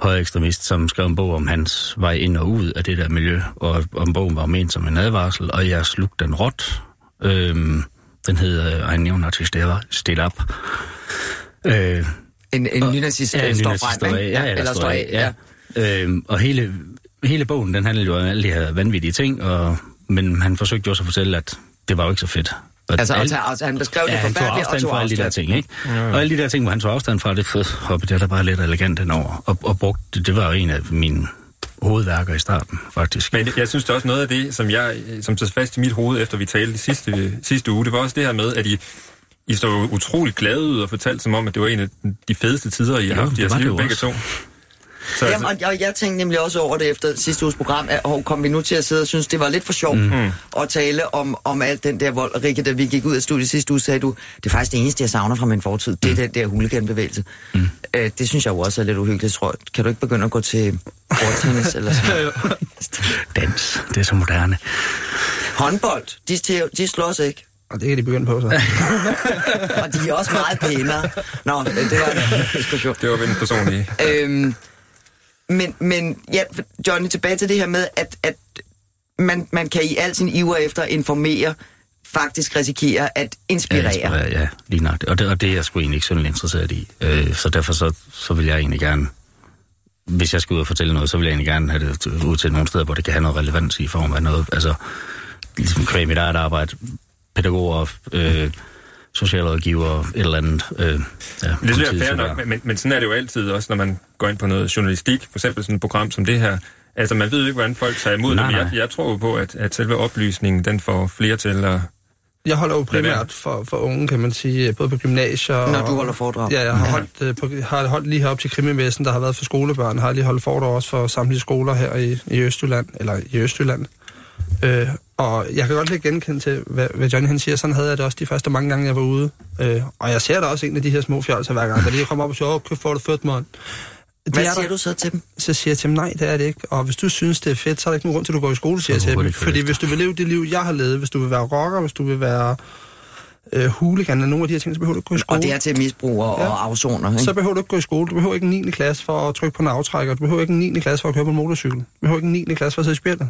højre ekstremist, som skrev en bog om hans vej ind og ud af det der miljø, og om bogen var ment som en advarsel, og jeg slugte den råt. Øhm, den hedder Ein Neonazi Stil Up. Øh, En, en nynazist Ja, ja, en står frem, ikke? af. Ja, ja, eller står af, ja. ja. Øhm, og hele, hele bogen, den handlede jo om alle de her vanvittige ting, og, men han forsøgte jo også at fortælle, at det var jo ikke så fedt. Og Altså, alt- altså, han beskrev Ja, det han tog forfærdeligt og afstand tog fra alle de der ting, ikke? Og alle de der ting, hvor han tog afstand fra, det fed, hoppe, det er da bare lidt elegant henover. Og, og brugte, det, det var en af mine hovedværker i starten, faktisk. Men jeg synes det er også noget af det, som jeg som sad fast i mit hoved, efter vi talte sidste, sidste uge, det var også det her med, at I, I står jo utroligt glade ud og fortalte som om, at det var en af de fedeste tider, I har haft i det jeres var det liv, begge to. Så Jamen, og jeg, jeg tænkte nemlig også over det efter sidste uges program, at hov, kom vi nu til at sidde og synes, det var lidt for sjovt mm. at tale om, om alt den der vold. Rikke, da vi gik ud af studiet sidste uge, sagde du, det er faktisk det eneste, jeg savner fra min fortid, det er den der huliganbevægelse. Mm. Øh, det synes jeg jo også er lidt uhyggeligt, tror jeg. Kan du ikke begynde at gå til bordtennis eller sådan noget? Dans, det er så moderne. Håndbold, de, de, slås ikke. Og det kan de begynde på, så. Og de er også meget pænere. Nå, det var en diskussion. det var vel en personlig... Øhm, men, men ja, Johnny, tilbage til det her med, at, at man, man kan i al sin iver efter informere, faktisk risikere at inspirere. Ja, inspirere, ja lige nok. Og det, og det er jeg sgu egentlig ikke sådan interesseret i. Øh, så derfor så, så vil jeg egentlig gerne, hvis jeg skal ud og fortælle noget, så vil jeg egentlig gerne have det ud til nogle steder, hvor det kan have noget relevans i form af noget, altså ligesom kvæg mit eget arbejde, pædagoger, øh, socialrådgiver, et eller andet. Øh, ja, Det synes jeg er fair så nok, men, men, men sådan er det jo altid også, når man går ind på noget journalistik, for eksempel sådan et program som det her. Altså, man ved jo ikke, hvordan folk tager imod Nej, det, men jeg, jeg tror jo på, at, at selve oplysningen, den får flere til at... Jeg holder jo primært for, for unge, kan man sige, både på gymnasier Når og... du holder foredrag. Ja, jeg har, holdt, øh, på, har holdt lige herop til krimimessen, der har været for skolebørn. Har lige holdt foredrag også for samtlige skoler her i, i Østjylland, eller i Østjylland. Øh, og jeg kan godt lidt genkende til, hvad, hvad Johnny han siger. Sådan havde jeg det også de første mange gange, jeg var ude. Øh, og jeg ser da også en af de her små fjolser hver gang, der lige kommer op og siger, åh, køb for det fedt, mand. Det Hvad er siger der. du så til dem? Så siger jeg til dem, nej, det er det ikke. Og hvis du synes, det er fedt, så er der ikke nogen grund til, at du går i skole, siger jeg Så til dem. Fordi hvis du vil leve det liv, jeg har levet, hvis du vil være rocker, hvis du vil være øh, hooligan eller nogle af de her ting, så behøver du ikke gå i skole. Og det er til misbrugere Ja. og afsoner, ikke? Så behøver du ikke gå i skole. Du behøver ikke en 9. klasse for at trykke på en aftrækker. Du behøver ikke en 9. klasse for at køre på en motorcykel. Du behøver ikke en 9. klasse for at sidde i spjældet.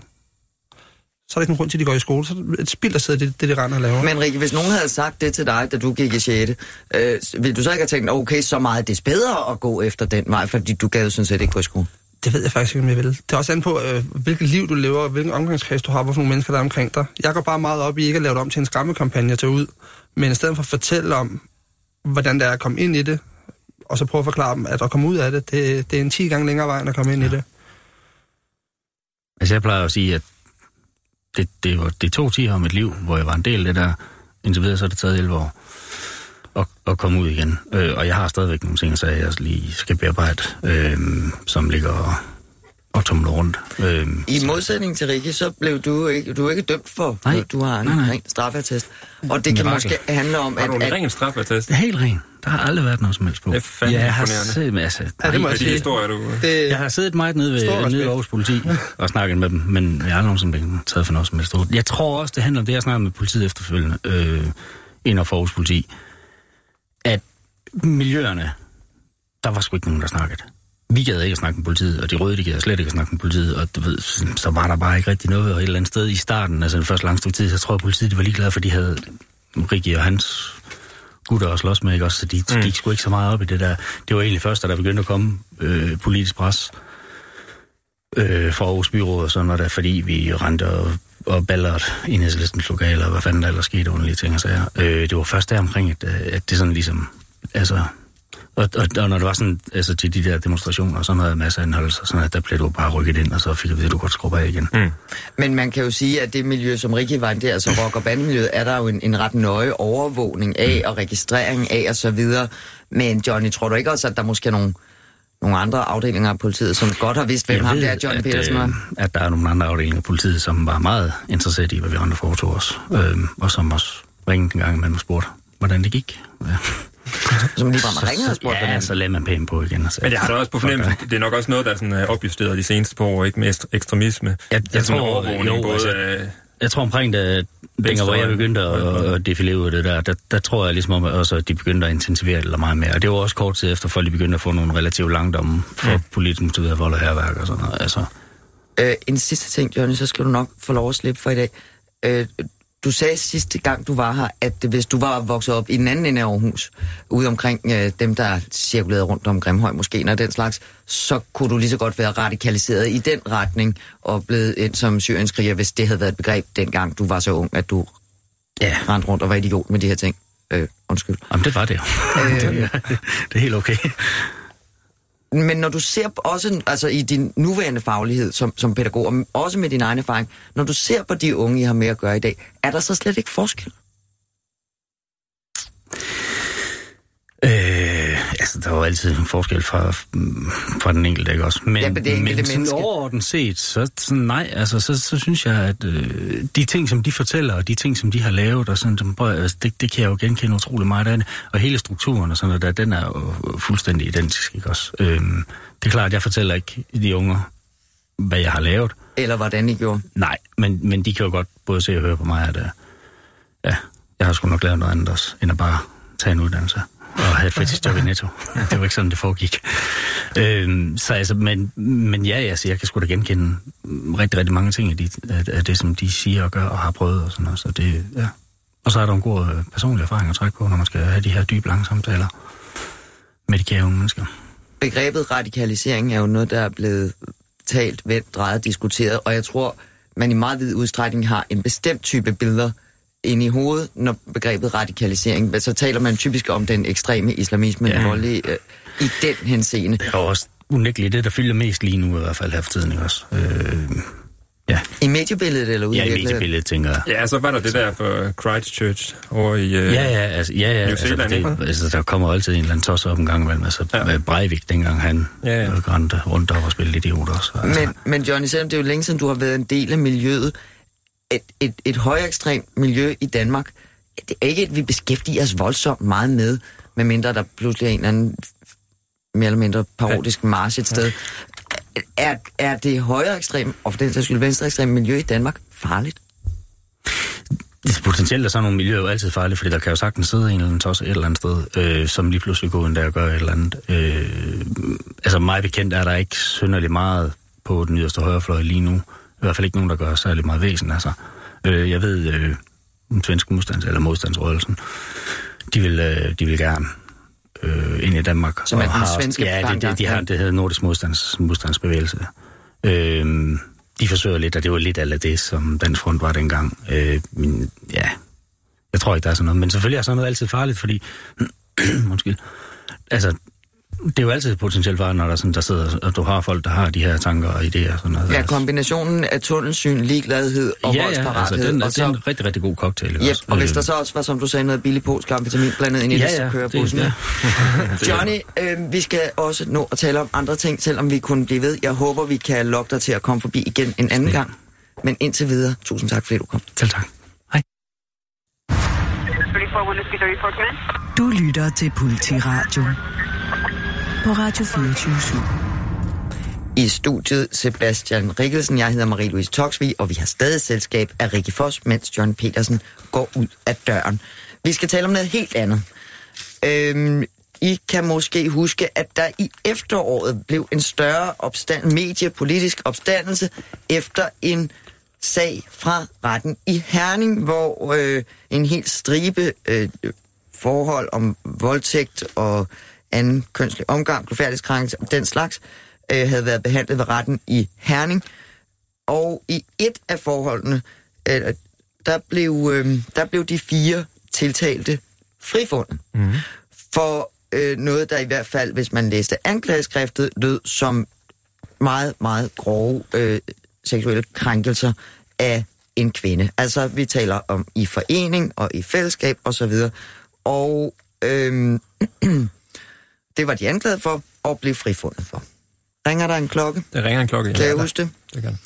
Så er der ikke nogen grund til, at de går i skole. Så er det et spild at sidde det, det de render og laver. Men Rikke, hvis nogen havde sagt det til dig, da du gik i 6. Øh, vil du så ikke have tænkt, okay, så meget det er bedre at gå efter den vej, fordi du gad sådan set ikke gå i skole? Det ved jeg faktisk ikke, om jeg vil. Det er også an på, øh, hvilket liv du lever, og hvilken omgangskreds du har, hvorfor nogle mennesker, der er omkring dig. Jeg går bare meget op i ikke at lave det om til en skræmmekampagne at tage ud, men i stedet for at fortælle om, hvordan det er at komme ind i det, og så prøve at forklare dem, at at komme ud af det, det, det er en 10 gange længere vej, end at komme ind ja. i det. Altså jeg plejer at sige, at det, det, var, det tog 10 år af mit liv, hvor jeg var en del af det der. Indtil videre, så er det taget 11 år at, at komme ud igen. Øh, og jeg har stadigvæk nogle ting, så jeg lige skal bearbejde, øh, som ligger og, tumler rundt. Øh, I modsætning til Rikke, så blev du ikke, du er ikke dømt for, Nej. du har en Nej, nej. ren straffeattest. Og det kan Mirakel. måske handle om, Har du at, en at ren straffetest? det er helt ren. Der har aldrig været noget som helst på. Det er fandme jeg har siddet, altså, Ja, det må jeg sige. historier, du... Det, Jeg har siddet meget nede ved, Stor nede ved Aarhus politi og snakket med dem, men jeg har aldrig nogensinde blevet taget for noget som helst. Jeg tror også, det handler om det, jeg snakker med politiet efterfølgende, øh, ind for Aarhus politi, at miljøerne, der var sgu ikke nogen, der snakkede. Vi gad ikke at snakke med politiet, og de røde, de gad slet ikke at snakke med politiet, og du ved, så var der bare ikke rigtig noget, og et eller andet sted i starten, altså den første lange stykke tid, så tror jeg, at politiet de var ligeglade, for de havde Rikke og hans gutter at slås med, ikke også? Så de mm. gik sgu ikke så meget op i det der. Det var egentlig først, da der begyndte at komme øh, politisk pres øh, fra Aarhus Byråd og sådan noget der, fordi vi rendte og, og ballede enhedslistens lokaler, og hvad fanden der ellers skete underlige ting og sager. Øh, det var først der omkring, at, øh, at det sådan ligesom, altså, og, og, og når det var sådan, altså til de der demonstrationer og sådan noget, masser af indholdelser, sådan at der blev du bare rykket ind, og så fik ved, at du godt skrubbe af igen. Mm. Men man kan jo sige, at det miljø, som Rikke var i, det, altså rock- og bandemiljøet, er der jo en, en ret nøje overvågning af og registrering af og så videre. Men Johnny, tror du ikke også, at der måske er nogle, nogle andre afdelinger af politiet, som godt har vidst, hvem Jeg ham ved, der Johnny at, Petersen var? øh, at der er nogle andre afdelinger af politiet, som var meget interesseret i, hvad vi andre foretog os, øh, og som også ringede en gang imellem og spurgte, hvordan det gik. Ja. Som lige bare ringede og spurgte, ja, så lagde man pænt på igen. Og sagde, Men jeg har da også på "Fuck fornemmelse, dig." det er nok også noget, der er sådan, er opjusteret de seneste par år, ikke med ekstremisme. Jeg, jeg Altså tror, overvågning, jo, både altså, af- jeg tror omkring, da, dengang hvor jeg begyndte at, at defilere ud af det der, der, der tror jeg ligesom om, at også, at de begyndte at intensivere det eller meget mere. Og det var også kort tid efter, folk de begyndte at få nogle relativt langdomme for Mm. mm. politisk motiveret vold og herværk og sådan noget. Altså, Øh, en sidste ting, Johnny, så skal du nok få lov at slippe for i dag. Øh, du sagde sidste gang, du var her, at hvis du var vokset op i den anden ende af Aarhus, ude omkring øh, dem, der cirkulerede rundt om Grimhøj måske, og den slags, så kunne du lige så godt være radikaliseret i den retning og blevet ind som syrienskriger, hvis det havde været et begreb dengang, du var så ung, at du ja, rendte rundt og var idiot med de her ting. Øh, undskyld. jamen, det var det. Øh. det er helt okay. Men når du ser på- også altså i din nuværende faglighed som, som pædagog, og også med din egen erfaring, når du ser på de unge, I har med at gøre i dag, er der så slet ikke forskel? Øh, altså, der er jo altid en forskel fra, fra den enkelte, ikke også? Men, Ja, men det enkelte men sådan menneske. overordnet set, så sådan, nej, altså, så, så synes jeg, at øh, de ting, som de fortæller, og de ting, som de har lavet, og sådan, som, prøv, altså, det, det kan jeg jo genkende utrolig meget af det. Og hele strukturen og sådan noget, der, den er jo fuldstændig identisk, ikke også? Øh, det er klart, jeg fortæller ikke de unge, hvad jeg har lavet. Eller hvordan I gjorde? Nej, men, men de kan jo godt både se og høre på mig, at øh, ja, jeg har sgu nok lavet noget andet også, end at bare tage en uddannelse og havde et fritidsjob i Netto. Det var ikke sådan, det foregik. Øhm, så altså, men, men ja, altså, jeg kan sgu da genkende rigtig, rigtig mange ting af, de, af, af det, som de siger og gør og har prøvet og sådan noget. Så det, ja. Og så er der en god øh, personlig erfaring at trække på, når man skal have de her dybe, lange samtaler med de kære unge mennesker. Begrebet radikalisering er jo noget, der er blevet talt, vendt, drejet, diskuteret, og jeg tror, man i meget vid udstrækning har en bestemt type billeder inde i hovedet, når begrebet radikalisering, så taler man typisk om den ekstreme islamisme, ja. Voldelige, øh, i den henseende. Det er også unægteligt det, der fylder mest lige nu, i hvert fald her for tiden, ikke også? Øh, ja, I mediebilledet eller ude ja i mediebilledet, tænker jeg. Ja, så var der det der for Christchurch over i... Øh, Ja, ja, altså, ja, ja New altså, Zealand, det, ikke? altså, der kommer altid en eller anden tosser op en gang imellem. Altså, Ja. ja. Breivik, dengang han Ja, ja, ja. ja. rendte rundt op og spillede idiot også. Altså, Men, men Johnny, selvom det er jo længe siden, du har været en del af miljøet, et, et, et højere ekstremt miljø i Danmark, det er ikke et, vi beskæftiger os voldsomt meget med, medmindre der pludselig er en eller anden mere eller mindre parodisk march et sted. Er, er det højere ekstrem, og for den sags skyld venstre ekstrem miljø i Danmark farligt? potentielt er sådan nogle miljøer jo altid farlige, fordi der kan jo sagtens sidde en eller anden tosser et eller andet sted, øh, som lige pludselig går ind der og gør et eller andet. Øh, altså mig bekendt er der ikke synderligt meget på den yderste højrefløj lige nu. I hvert fald ikke nogen, der gør særlig meget væsen. Altså, øh, jeg ved, øh, den svenske modstands, eller modstandsrørelsen, de vil, øh, de vil gerne øh, ind i Danmark. Som er og den har, svenske Ja, det, det, de har, det hedder Nordisk modstands, modstandsbevægelse. Øh, de forsøger lidt, og det var lidt af det, som Dansk Front var dengang. Øh, men ja, jeg tror ikke, der er sådan noget. Men selvfølgelig er sådan noget altid farligt, fordi... undskyld. Altså, det er jo altid et potentielt fare, når der, sådan, der sidder, og du har folk, der har de her tanker og idéer. og Sådan noget. Ja, kombinationen af tunnelsyn, ligegladhed og ja, ja, altså, den, og det er en rigtig, rigtig god cocktail. også? og hvis der så også var, som du sagde, noget billig polsk amfetamin blandet ind i Ja, det, så ja, kører bussen. ja. Johnny, øh, vi skal også nå at tale om andre ting, selvom vi kunne blive ved. Jeg håber, vi kan lokke dig til at komme forbi igen en anden gang. Men indtil videre, tusind tak, fordi du kom. Selv tak. Hej. 34 Whiskey 34 command. Du lytter til Politiradio på Radio 24 I studiet Sebastian Rikkelsen, jeg hedder Marie-Louise Toksvig, og vi har stadig selskab af Rikke Foss, mens John Petersen går ud af døren. Vi skal tale om noget helt andet. Øhm, I kan måske huske, at der i efteråret blev en større opstand, mediepolitisk opstandelse efter en sag fra retten i Herning, hvor øh, en helt stribe øh, forhold om voldtægt og anden kønslig omgang, blodfærdighedskrænkelse og den slags, øh, havde været behandlet ved retten i Herning. Og i et af forholdene, øh, der, blev, øh, der blev de fire tiltalte frifundet. Mm. For øh, noget, der i hvert fald, hvis man læste anklageskriftet, lød som meget, meget grove øh, seksuelle krænkelser af en kvinde. Altså, vi taler om i forening og i fællesskab osv. Og øhm, det var de anklaget for og blev frifundet for. Ringer der en klokke? Det ringer en klokke. Kan jeg huske det? Det kan.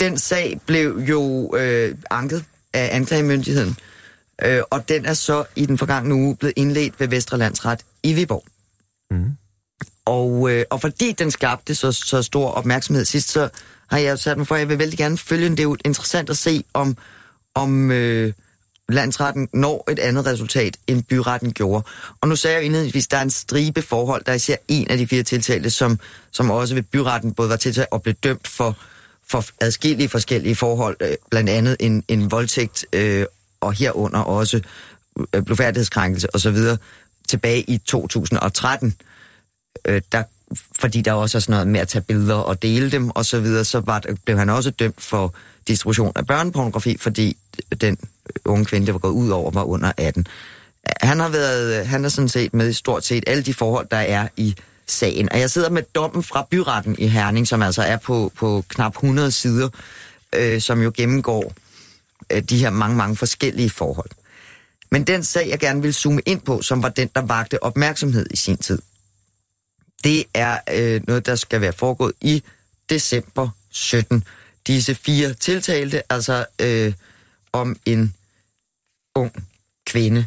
Den sag blev jo øh, anket af anklagemyndigheden, øh, og den er så i den forgangne uge blevet indledt ved Vestre Landsret i Viborg. Mm. Og, øh, og fordi den skabte så, så stor opmærksomhed sidst, så har jeg sat mig for, at jeg vil vældig gerne følge den. Det er jo interessant at se, om, om øh, landsretten når et andet resultat, end byretten gjorde. Og nu sagde jeg jo indledningsvis, at der er en stribe forhold. Der er især en af de fire tiltalte, som, som også ved byretten både var tiltalt og blev dømt for, for adskillige forskellige forhold, øh, blandt andet en, en voldtægt, øh, og herunder også øh, blodfærdighedskrænkelse osv., tilbage i 2013 øh, der, fordi der også er sådan noget med at tage billeder og dele dem og så videre, så var, blev han også dømt for distribution af børnepornografi, fordi den unge kvinde, der var gået ud over, var under 18. Han har været, han er sådan set med i stort set alle de forhold, der er i sagen. Og jeg sidder med dommen fra byretten i Herning, som altså er på, på knap 100 sider, øh, som jo gennemgår øh, de her mange, mange forskellige forhold. Men den sag, jeg gerne vil zoome ind på, som var den, der vagte opmærksomhed i sin tid, det er øh, noget, der skal være foregået i december 17. Disse fire tiltalte, altså øh, om en ung kvinde,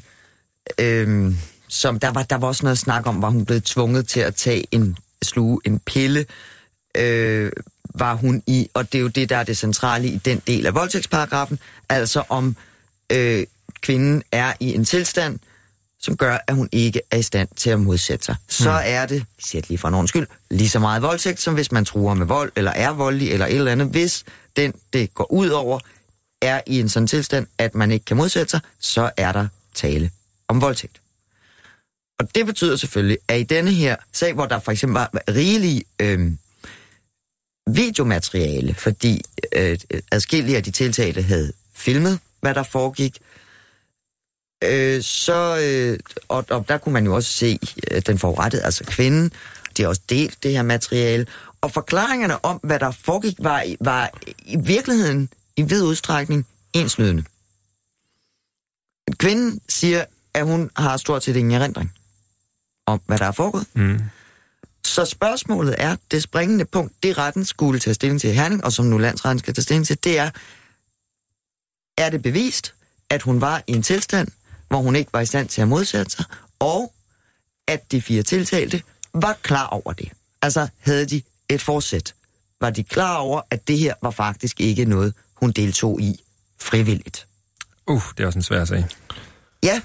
øh, som der var, der var også noget snak om, var hun blevet tvunget til at tage en sluge en pille, øh, var hun i, og det er jo det, der er det centrale i den del af voldtægtsparagrafen, altså om øh, kvinden er i en tilstand, som gør, at hun ikke er i stand til at modsætte sig. Så er det, siger lige for en skyld, lige så meget voldtægt, som hvis man truer med vold, eller er voldelig, eller et eller andet. Hvis den, det går ud over, er i en sådan tilstand, at man ikke kan modsætte sig, så er der tale om voldtægt. Og det betyder selvfølgelig, at i denne her sag, hvor der for eksempel var rigelig øh, videomateriale, fordi øh, adskillige af de tiltalte havde filmet, hvad der foregik, øh, så, øh, og, og der kunne man jo også se øh, den forurettede, altså kvinden, de har også delt det her materiale, og forklaringerne om, hvad der foregik, var, i- var i virkeligheden i vid udstrækning ensnydende. Kvinden siger, at hun har stort set ingen erindring om, hvad der er foregået. Mm. Så spørgsmålet er, det springende punkt, det retten skulle tage stilling til i Herning, og som nu landsretten skal tage stilling til, det er, er det bevist, at hun var i en tilstand, hvor hun ikke var i stand til at modsætte sig, og at de fire tiltalte var klar over det. Altså havde de et forsæt. Var de klar over, at det her var faktisk ikke noget, hun deltog i frivilligt. Uh, det er også en svær sag. Ja.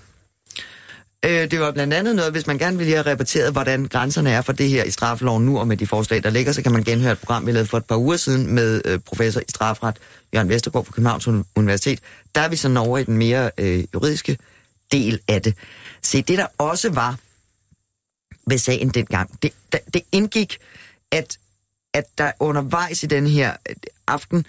Øh, det var blandt andet noget, hvis man gerne vil have repeteret, hvordan grænserne er for det her i straffeloven nu, og med de forslag, der ligger, så kan man genhøre et program, vi lavede for et par uger siden med øh, professor i strafret, Jørgen Vestergaard fra Københavns Uni- Universitet. Der er vi sådan over i den mere øh, juridiske del af det. Se, det der også var ved sagen dengang, det, det, det indgik, at, at der undervejs i den her øh, aften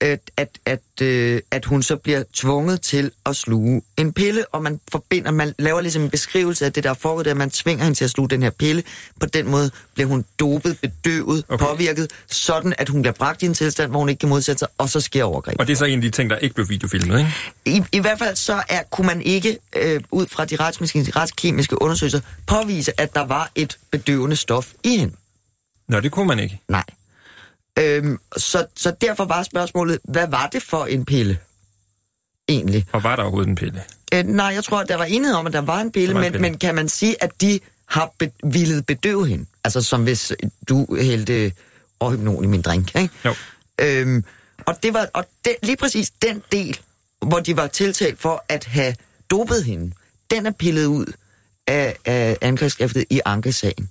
at, at, at, øh, at hun så bliver tvunget til at sluge en pille, og man forbinder, man laver ligesom en beskrivelse af det, der er foregået, at man tvinger hende til at sluge den her pille. På den måde bliver hun dopet, bedøvet, Okay. påvirket, sådan at hun bliver bragt i en tilstand, hvor hun ikke kan modsætte sig, og så sker overgreb. Og det er så en af de ting, der ikke blev videofilmet, ikke? I, I hvert fald så er, kunne man ikke, øh, ud fra de retsmedicinske, retskemiske undersøgelser, påvise, at der var et bedøvende stof i hende. Nå, det kunne man ikke. Nej. Øhm, så, så derfor var spørgsmålet, hvad var det for en pille? Egentlig. Og var der overhovedet en pille? Øh, nej, jeg tror, der var enighed om, at der var en pille, var en men, pille. men kan man sige, at de har be- villet bedøve hende? Altså som hvis du hældte overhypnon i min drink, ikke? Jo. Øhm, og det var og det, lige præcis den del, hvor de var tiltalt for at have dopet hende, den er pillet ud af, af angrebsskriftet i ankesagen.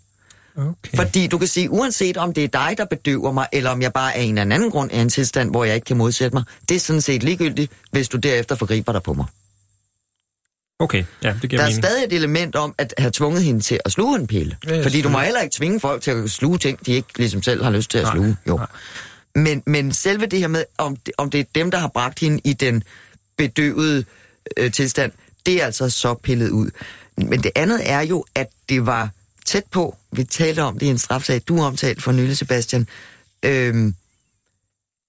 Okay. Fordi du kan sige, uanset om det er dig, der bedøver mig, eller om jeg bare af en eller anden grund er i en tilstand, hvor jeg ikke kan modsætte mig, det er sådan set ligegyldigt, hvis du derefter forgriber dig på mig. Okay, ja, det giver Der er mening. stadig et element om at have tvunget hende til at sluge en pille. Ja, Fordi du må heller ikke tvinge folk til at sluge ting, de ikke ligesom selv har lyst til at Nej, sluge. Jo. nej. Men, men selve det her med, om det, om det er dem, der har bragt hende i den bedøvede øh, tilstand, det er altså så pillet ud. Men det andet er jo, at det var tæt på, vi talte om det i en strafsag, du omtalte for nylig, Sebastian, øhm,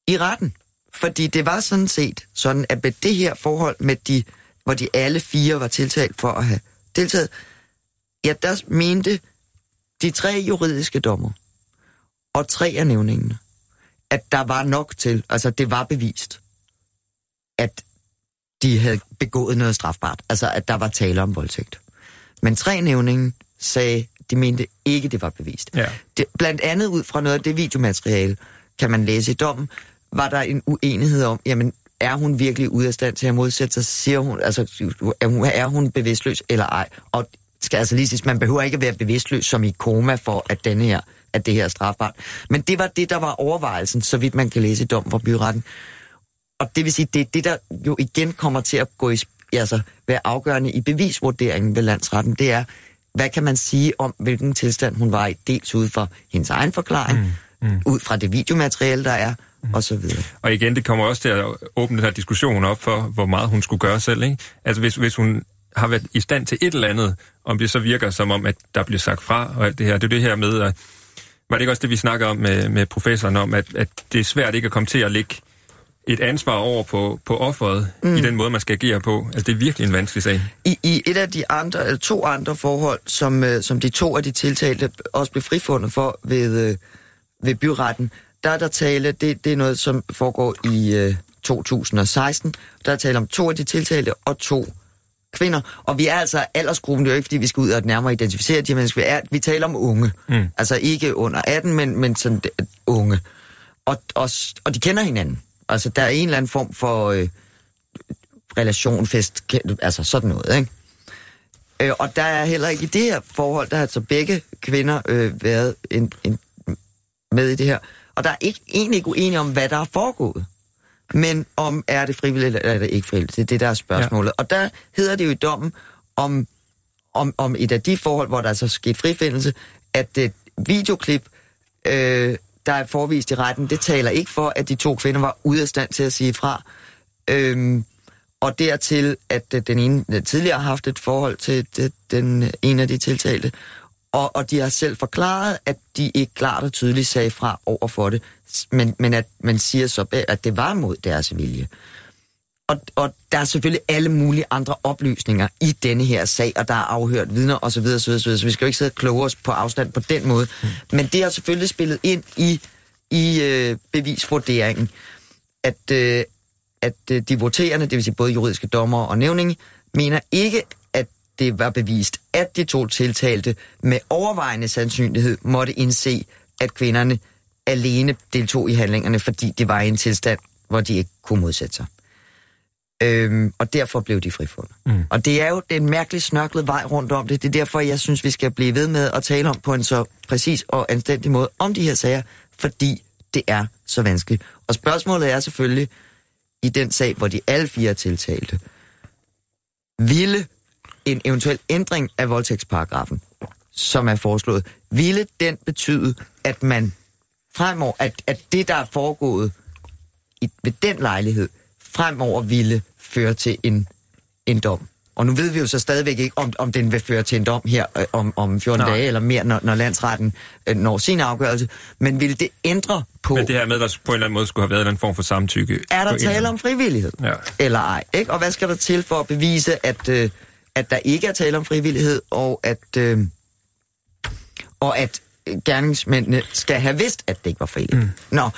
i retten. Fordi det var sådan set sådan, at med det her forhold, med de, hvor de alle fire var tiltalt for at have deltaget, ja, der mente de tre juridiske dommer og tre af nævningene, at der var nok til, altså det var bevist, at de havde begået noget strafbart, altså at der var tale om voldtægt. Men tre nævningen sagde, de mente ikke, det var bevist. Ja. Det, blandt andet ud fra noget af det videomateriale, kan man læse i dommen, var der en uenighed om, jamen, er hun virkelig ude af stand til at modsætte sig? Siger hun, altså, er hun, er hun bevidstløs eller ej? Og skal altså lige sige, man behøver ikke at være bevidstløs som i koma for, at, denne her, at det her er strafbart. Men det var det, der var overvejelsen, så vidt man kan læse i dommen fra byretten. Og det vil sige, det er det, der jo igen kommer til at gå i, altså, være afgørende i bevisvurderingen ved landsretten, det er, hvad kan man sige om, hvilken tilstand hun var i, dels ud fra hendes egen forklaring, mm, mm. ud fra det videomateriale, der er, mm. og så videre. Og igen, det kommer også til at åbne den her diskussion op for, hvor meget hun skulle gøre selv. Ikke? Altså hvis, hvis hun har været i stand til et eller andet, om det så virker som om, at der bliver sagt fra og alt det her. Det er det her med, at, var det ikke også det, vi snakker om med, med professoren om, at, at det er svært ikke at komme til at lægge et ansvar over på, på offeret mm. i den måde, man skal agere på. Altså det er virkelig en vanskelig sag. I, I et af de andre, eller to andre forhold, som, øh, som de to af de tiltalte også blev frifundet for ved, øh, ved byretten, der er der tale, det, det er noget, som foregår i øh, 2016, der er tale om to af de tiltalte og to kvinder. Og vi er altså aldersgruppen, det er jo ikke, fordi vi skal ud og nærmere identificere de mennesker. Vi, er, vi taler om unge. Mm. Altså ikke under 18, men, men sådan øh, unge. Og, og, og de kender hinanden. Altså der er en eller anden form for øh, relation, fest, altså sådan noget, ikke? Øh, og der er heller ikke i det her forhold, der har altså begge kvinder øh, været en, en, med i det her. Og der er ikke, egentlig ikke uenige om, hvad der er foregået. Men om er det frivilligt eller er det ikke frivilligt, det er det, der er spørgsmålet. Ja. Og der hedder det jo i dommen om, om, om et af de forhold, hvor der altså sket frifindelse, at det videoklip, øh, der er forvist i retten, det taler ikke for, at de to kvinder var ude af stand til at sige fra. Øhm, og dertil, at øh, den ene øh, tidligere har haft et forhold til den øh, ene af de tiltalte, og, og de har selv forklaret, at de ikke klart og tydeligt sagde fra over for det, men, men at man siger så, bag- at det var mod deres vilje. Og, og der er selvfølgelig alle mulige andre oplysninger i denne her sag, og der er afhørt vidner osv., så, videre, så, videre, så vi skal jo ikke sidde og kloge os på afstand på den måde. Mm. Men det har selvfølgelig spillet ind i, i øh, bevisvurderingen, at, øh, at øh, de voterende, det vil sige både juridiske dommer og nævninge, mener ikke, at det var bevist, at de to tiltalte med overvejende sandsynlighed måtte indse, at kvinderne alene deltog i handlingerne, fordi de var i en tilstand, hvor de ikke kunne modsætte sig. Øhm, og derfor blev de frifundet. Mm. Og det er jo en mærkelig snørklet vej rundt om det. Det er derfor, jeg synes, vi skal blive ved med at tale om på en så præcis og anstændig måde om de her sager, fordi det er så vanskeligt. Og spørgsmålet er selvfølgelig, i den sag, hvor de alle fire tiltalte, ville en eventuel ændring af voldtægtsparagrafen, som er foreslået, ville den betyde, at man fremover, at, at det, der er foregået i, ved den lejlighed fremover ville føre til en, en dom. Og nu ved vi jo så stadigvæk ikke, om, om den vil føre til en dom her øh, om, om 14 Nej. dage eller mere, når, når landsretten øh, når sin afgørelse. Men vil det ændre på, Men det her med, at der på en eller anden måde skulle have været en form for samtykke. er der tale om frivillighed? Ja. Eller ej? Ikke? Og hvad skal der til for at bevise, at, øh, at der ikke er tale om frivillighed, og at, øh, og at gerningsmændene skal have vidst, at det ikke var frivilligt? Mm. Nå,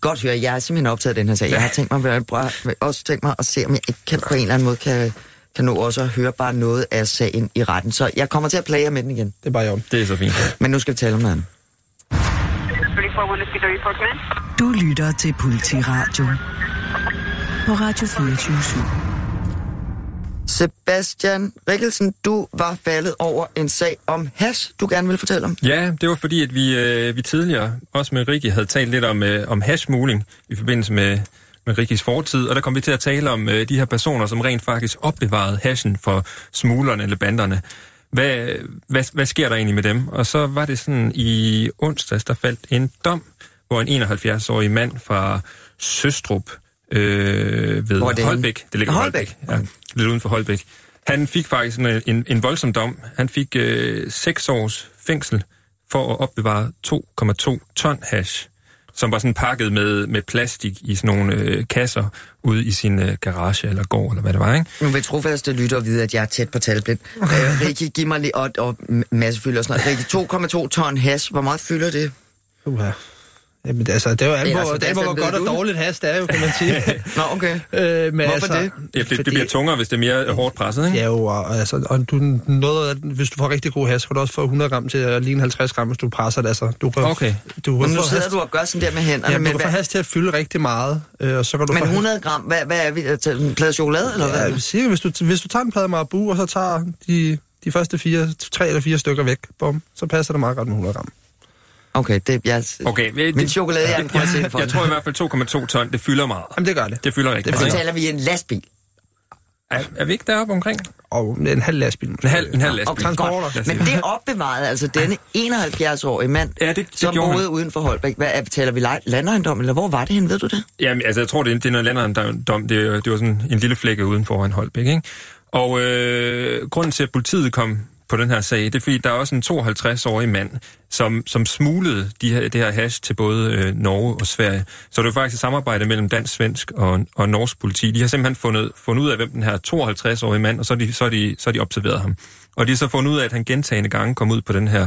godt høre, jeg er simpelthen optaget af den her sag. Jeg har tænkt mig, jeg også tænkt mig at se, om jeg ikke kan på en eller anden måde kan, kan nå også at høre bare noget af sagen i retten. Så jeg kommer til at plage jer med den igen. Det er bare orden. Det er så fint. Men nu skal vi tale om noget andet. 34 Whiskey 34 come in. Du lytter til Politiradio på Radio 24 Sebastian Rikkelsen, du var faldet over en sag om hash, du gerne vil fortælle om. Ja, det var fordi, at vi, øh, vi tidligere, også med Rikke, havde talt lidt om, øh, om hashmuling i forbindelse med, med Rikkes fortid, og der kom vi til at tale om øh, de her personer, som rent faktisk opbevarede hashen for smuglerne eller banderne. Hvad, hvad, hvad sker der egentlig med dem? Og så var det sådan i onsdags, der faldt en dom, hvor en 71-årig mand fra Søstrup øh, ved Hvor er det Holbæk, det ligger Holbæk? Holbæk, ja, lidt uden for Holbæk, han fik faktisk en, en, en voldsom dom. Han fik øh, 6 års fængsel for at opbevare 2,2 ton hash, som var sådan pakket med, med plastik i sådan nogle øh, kasser ude i sin øh, garage eller gård, eller hvad det var, ikke? Nu vil trofaste lytter vide, at jeg er tæt på talblind. øh, Rikke, giv mig lige og, og masse fylder og sådan noget. Rikke, 2,2 ton hash, hvor meget fylder det? Uha. Jamen, det, altså, det er jo er på, altså- hvor godt og dårligt has det er jo, kan man sige. Nå, okay. øh, men Hvorfor altså, det? Ja, det, det bliver tungere, hvis det er mere øh, hårdt presset, ikke? Ja, jo, og, altså, og du, noget, hvis du får rigtig god has, kan du også få 100 gram til at ligne 50 gram, hvis du presser det. Altså, du kan, Okay. Du Men nu få sidder has, du og gør sådan der med hænderne. ja, men, du kan få hvad, has til at fylde rigtig meget, øh, og så kan du men få 100 gram, hvad, hvad er vi? at tage En plade chokolade, eller hvad? Ja, cirka, hvis du, hvis du tager en plade marabu, og så tager de, de første fire, tre eller fire stykker væk, bum, så passer det meget godt med 100 gram. Okay, det, jeg, Okay, det, Min chokolade, jeg prøver at se jeg, for tror i hvert fald 2,2 ton, det fylder meget. Jamen, det gør det. Det fylder rigtig så meget. taler vi en lastbil. Er, er vi ikke deroppe omkring? Og en halv lastbil. En halv, en halv lastbil. Okay, Transporter. Men det opbevarede altså denne 71-årige mand, Ja, det- det som gjorde boede han. uden for Holbæk. Hvad, er- taler vi landejendom, eller hvor var det henne, ved du det? Jamen, altså, jeg tror, det er, det er noget landejendom. Det, er- det var sådan en lille flække uden foran Holbæk, ikke? Og øh, grunden til, at politiet kom på den her sag, det er, fordi der er også en 52-årig mand, som, som smuglede de her, det her hash til både øh, Norge og Sverige. Så det er faktisk et samarbejde mellem dansk, svensk og, og norsk politi. De har simpelthen fundet, fundet ud af, hvem den her 52-årige mand, og så har de, så de, så de observeret ham. Og de har så fundet ud af, at han gentagende gange kom ud på den her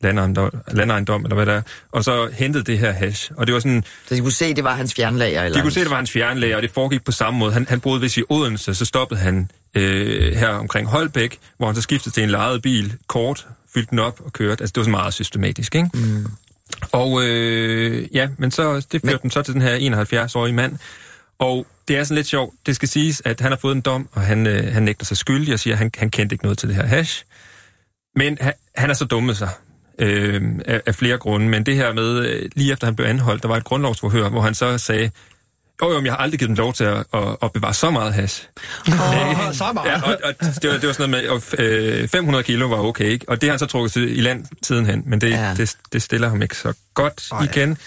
landejendom, landejendom eller hvad der er, og så hentede det her hash. Og det var sådan, Så de kunne se, det var hans fjernlager? Eller de kunne se, det var hans fjernlæger, og det foregik på samme måde. Han, han boede vist i Odense, så stoppede han øh, her omkring Holbæk, hvor han så skiftede til en lejet bil, kort, fyldte den op og kørte. Altså, det var så meget systematisk, ikke? Mm. Og øh, ja, men så, det førte Men- dem så til den her 71-årige mand. Og det er sådan lidt sjovt. Det skal siges, at han har fået en dom, og han, øh, han nægter sig skyldig og siger, at han, han kendte ikke noget til det her hash. Men han, han er så dummet sig øh, af, af flere grunde. Men det her med, øh, lige efter han blev anholdt, der var et grundlovsforhør, hvor han så sagde, jo, jo, men jeg har aldrig givet dem lov til at, at, at bevare så meget hash. Åh, så meget. Ja, og, og det, var, det var sådan noget med, at øh, 500 kilo var okay, ikke? Og det har han så trukket til, i land tiden hen, men det, Ja. ja. det, det stiller ham ikke så godt Ej. igen.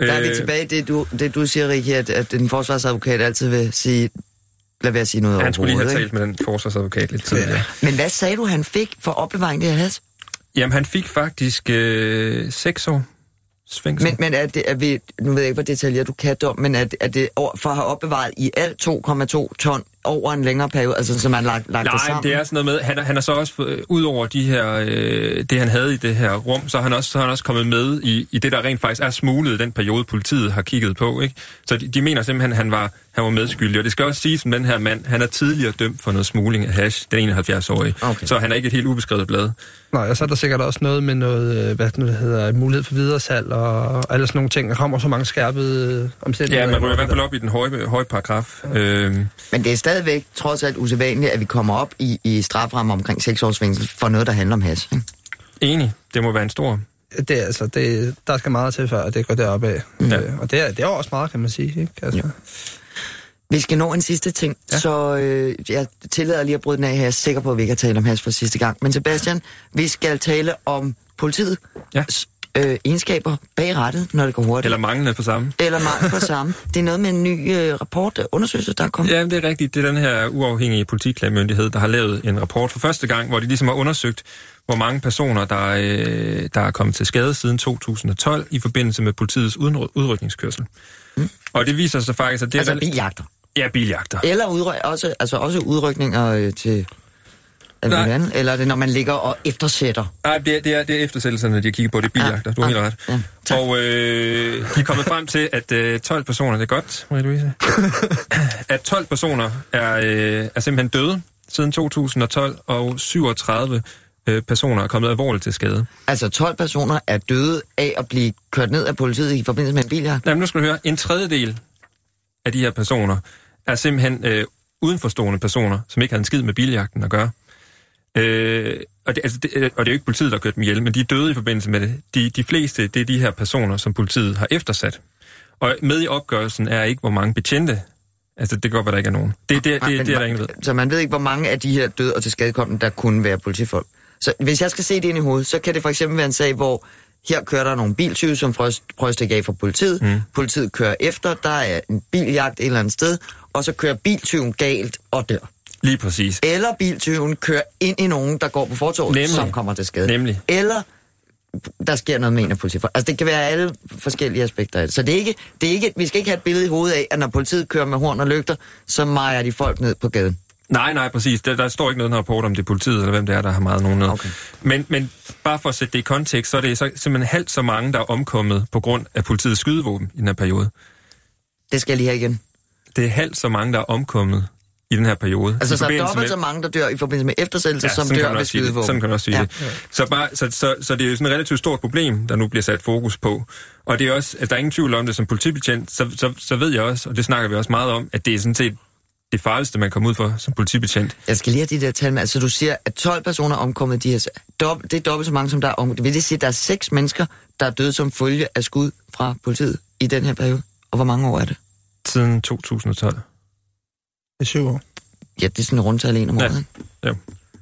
Der er vi Øh, tilbage i det, du, det, du siger, Rikke, at, at en forsvarsadvokat altid vil sige, lad være at sige noget Han skulle lige have talt med den forsvarsadvokat lidt tidligere. ikke? Men hvad sagde du, han fik for opbevaring det her has? Jamen, han fik faktisk øh, 6 år Svingsel. Men, men er det, er vi, nu ved jeg ikke, hvor detaljeret du kan dom, men er det, er det for at have opbevaret i alt 2,2 ton over en længere periode, altså som man lagt, lagt det Nej, sammen? det er sådan noget med, han, er- han er så også, øh, ud over de her, øh, det han havde i det her rum, så er han også, så er han også kommet med i, i det, der rent faktisk er smuglet i den periode, politiet har kigget på. Ikke? Så de, de mener simpelthen, han var, han var medskyldig. Og det skal også siges, som den her mand, han er tidligere dømt for noget smugling af hash, den 71-årige. Okay. Så han er ikke et helt ubeskrevet blad. Nej, og så er der sikkert også noget med noget, øh, hvad det nu hedder, mulighed for videresalg og, og alle sådan nogle ting. Der kommer så mange skærpede øh, omstændigheder. Ja, man ryger i hvert det fald op i den høje, høje paragraf. Øhm, Men det er stadigvæk trods alt usædvanligt, at vi kommer op i, i straframmer omkring 6 års fængsel for noget, der handler om hash. ikke? enig, det må være en stor... der. Det, er altså, det, der skal meget til, før at det går derop af. Ja. Øh, og det er, det er også meget, kan man sige. Ikke? Altså, ja. Vi skal nå en sidste ting, ja. så øh, jeg tillader lige at bryde den af her. Jeg er sikker på, at vi ikke har talt om hash for sidste gang. Men Sebastian, vi skal tale om politiet. Ja. Øh, egenskaber bag rettet, når det går hurtigt. Eller manglende på samme. Eller mangel på samme. Det er noget med en ny øh, rapport, øh, undersøgelse, der er kommet. Ja, det er rigtigt. Det er den her uafhængige politiklagemyndighed, der har lavet en rapport for første gang, hvor de ligesom har undersøgt, hvor mange personer, der, øh, der er kommet til skade siden 2012 i forbindelse med politiets udry- udrykningskørsel. Mm. Og det viser sig faktisk, at det Altså er... biljagter. Ja, biljagter. Eller udry- også, altså også udrykninger øh, til... Alt Nej. muligt andet. Eller er det, når man ligger og eftersætter? Nej, det er, det, er, det er eftersættelserne, de har kigget på. Det er biljagter. Du har Ah, helt ret. ja, tak. og øh, de er kommet frem til, at øh, 12 personer, det er godt, Marie-Louise, at 12 personer er, øh, er simpelthen døde siden 2012, og 37 øh, personer er kommet alvorligt til skade. Altså 12 personer er døde af at blive kørt ned af politiet i forbindelse med en biljagt. Jamen, nu skal du høre, en tredjedel af de her personer er simpelthen øh, udenforstående personer, som ikke har en skid med biljagten at gøre. Øh, og, det, altså det, øh, og det er jo ikke politiet, der har kørt dem ihjel, men de er døde i forbindelse med det. De, de fleste, det er de her personer, som politiet har eftersat. Og med i opgørelsen er ikke, hvor mange betjente. Altså, det kan godt være, der ikke er nogen. Det, det, det, det, Men det er der ingen, ved. Så man ved ikke, hvor mange af de her døde og til skadekommende, der kunne være politifolk. Så hvis jeg skal se det ind i hovedet, så kan det for eksempel være en sag, hvor her kører der nogle biltyve, som prøver at stikke af fra politiet. Mm. Politiet kører efter, der er en biljagt et eller andet sted, og så kører biltyven galt og dør. Lige præcis. Eller biltyven kører ind i nogen, der går på fortovet, Nemlig. som kommer til skade. Nemlig. Eller der sker noget med en af politifolk. Altså, det kan være alle forskellige aspekter af det. Så det er ikke, det er ikke, vi skal ikke have et billede i hovedet af, at når politiet kører med horn og lygter, så mejer de folk ned på gaden. Nej, nej, præcis. Der, der står ikke noget rapport om det er politiet, eller hvem det er, der har meget nogen ned. Okay. Men, men bare for at sætte det i kontekst, så er det så simpelthen halvt så mange, der er omkommet på grund af politiets skydevåben i den her periode. Det skal jeg lige have igen. Det er halvt så mange, der er omkommet i den her periode. Altså, I så er dobbelt så mange, der dør i forbindelse med eftersættelse, ja, som dør ved skydevåben. Sådan kan man også sige Ja. det. Så, bare, så, så, så det er jo sådan et relativt stort problem, der nu bliver sat fokus på. Og det er også, at der er ingen tvivl om det som politibetjent, så, så, så ved jeg også, og det snakker vi også meget om, at det er sådan set det farligste, man kommer ud for som politibetjent. Jeg skal lige have de der tal med. Altså, du siger, at 12 personer er omkommet de her... Dob- det er dobbelt så mange, som der er omkommet. Vil det sige, at der er seks mennesker, der er døde som følge af skud fra politiet i den her periode? Og hvor mange år er det? Siden 2012. Det er syv år. Ja, det er sådan en rundtal en om Ja. året. ikke? Jo,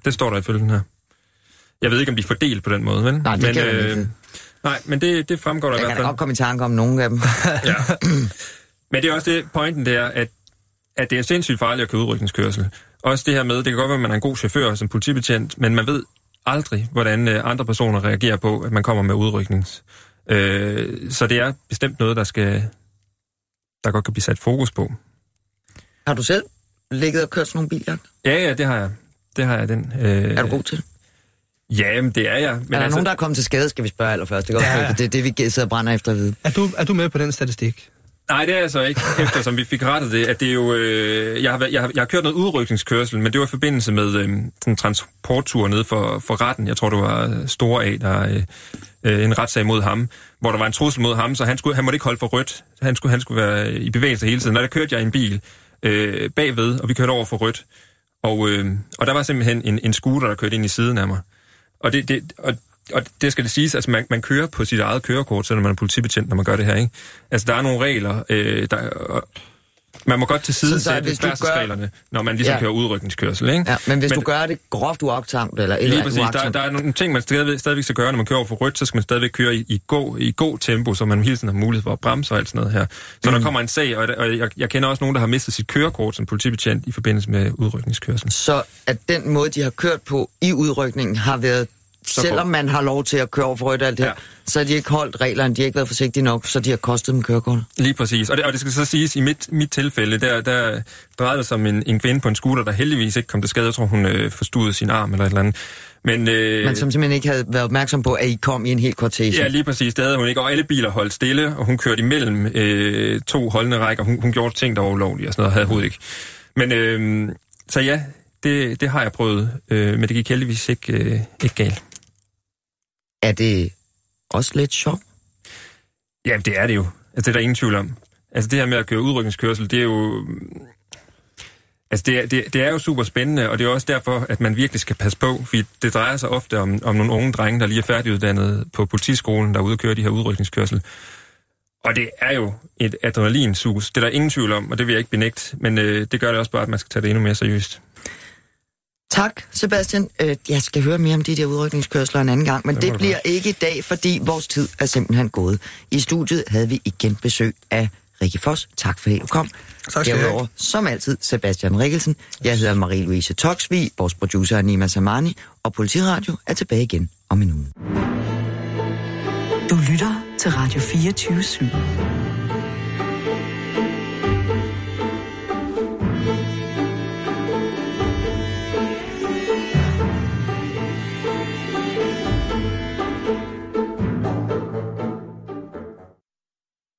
det står der ifølge den her. Jeg ved ikke, om de er fordelt på den måde, vel? Nej, det men, kan jeg ikke. Nej, men det, det fremgår der i Jeg hvert kan da fald. godt komme i tanke om nogle af dem. Ja. Men det er også det, pointen der, at, at det er sindssygt farligt at køre udrykningskørsel. Også det her med, det kan godt være, at man er en god chauffør som politibetjent, men man ved aldrig, hvordan øh, andre personer reagerer på, at man kommer med udryknings. Øh, så det er bestemt noget, der skal der godt kan blive sat fokus på. Har du selv ligget og kørt sådan nogle biljagt? Ja, ja, det har jeg. Det har jeg den. Øh, Er du god til det? Ja, men det er jeg. Men er der altså... nogen, der er kommet til skade, skal vi spørge allerførst. Det er, godt, Ja. det, er det, vi sidder og brænder efter at vide. Er du, er du med på den statistik? Nej, det er jeg så ikke, eftersom vi fik rettet det, at det er jo... Øh, jeg, har, jeg, har, jeg har kørt noget udrykningskørsel, men det var i forbindelse med øh, en transporttur ned for, for retten. Jeg tror, det var Store A, der øh, øh, en retssag mod ham, hvor der var en trussel mod ham, så han, skulle, han måtte ikke holde for rødt. Han skulle, han skulle være i bevægelse hele tiden. Og der kørte jeg i en bil øh, bagved, og vi kørte over for rødt. Og, øh, og der var simpelthen en, en scooter, der kørte ind i siden af mig. Og det, det, og, og det skal det siges, altså man, man kører på sit eget kørekort, selvom man er politibetjent, når man gør det her, ikke? Altså der er nogle regler, øh, der, og man må godt til side sætte du gør- færdselsreglerne, når man ligesom Ja. kører udrykningskørsel, ikke? Ja, men hvis Men- du gør det groft uagtsomt, eller et Lige eller præcis. Der, der er nogle ting, man stadigvæk, stadigvæk skal gøre, når man kører over for rødt, så skal man stadigvæk køre i, i, god, i god tempo, så man hele tiden har mulighed for at bremse og alt sådan noget her. Så mm. der kommer en sag, og, og jeg, jeg kender også nogen, der har mistet sit kørekort som politibetjent i forbindelse med udrykningskørsel. så at den måde, de har kørt på i udrykningen, har været, Så selvom man har lov til at køre over for rødt alt det Ja. her, så har de ikke holdt reglerne, de har ikke været forsigtige nok, så de har kostet dem kørekort. Lige præcis. Og det, og det skal så siges, i mit, mit tilfælde, der, der drejede det sig om en, en kvinde på en scooter, der heldigvis ikke kom til skade. Jeg tror, hun øh, forstudede sin arm eller et eller andet. Men, øh, Men som simpelthen ikke havde været opmærksom på, at I kom i en hel kortege. Ja, lige præcis. Det havde hun ikke. Og alle biler holdt stille, og hun kørte imellem øh, to holdende rækker. Hun, hun gjorde ting, der var ulovlige og sådan noget, havde hun ikke. Men øh, så ja, det, det har jeg prøvet, øh, men det gik heldigvis ikke, øh, ikke galt. Er det også lidt sjovt? Ja, det er det jo. Altså, det er der ingen tvivl om. Altså, det her med at køre udrykningskørsel, det er jo... Altså, det er, det, det er jo super spændende, og det er også derfor, at man virkelig skal passe på, fordi det drejer sig ofte om, om nogle unge drenge, der lige er færdiguddannet på politiskolen, der er ude og de her udrykningskørsel. Og det er jo et adrenalinsus. Det er der ingen tvivl om, og det vil jeg ikke benægte, men øh, det gør det også bare, at man skal tage det endnu mere seriøst. Tak, Sebastian. Øh, Jeg skal høre mere om de der udrykningskørsler en anden gang, men Det det, bliver ikke i dag, fordi vores tid er simpelthen gået. I studiet havde vi igen besøg af Rikke Foss. Tak for at du kom. Tak skal I have. Derudover, som altid, Sebastian Rikkelsen. Jeg hedder Marie-Louise Toksvig, vores producer er Nima Samani, og Politiradio er tilbage igen om en uge. Du lytter til Radio 24 /7.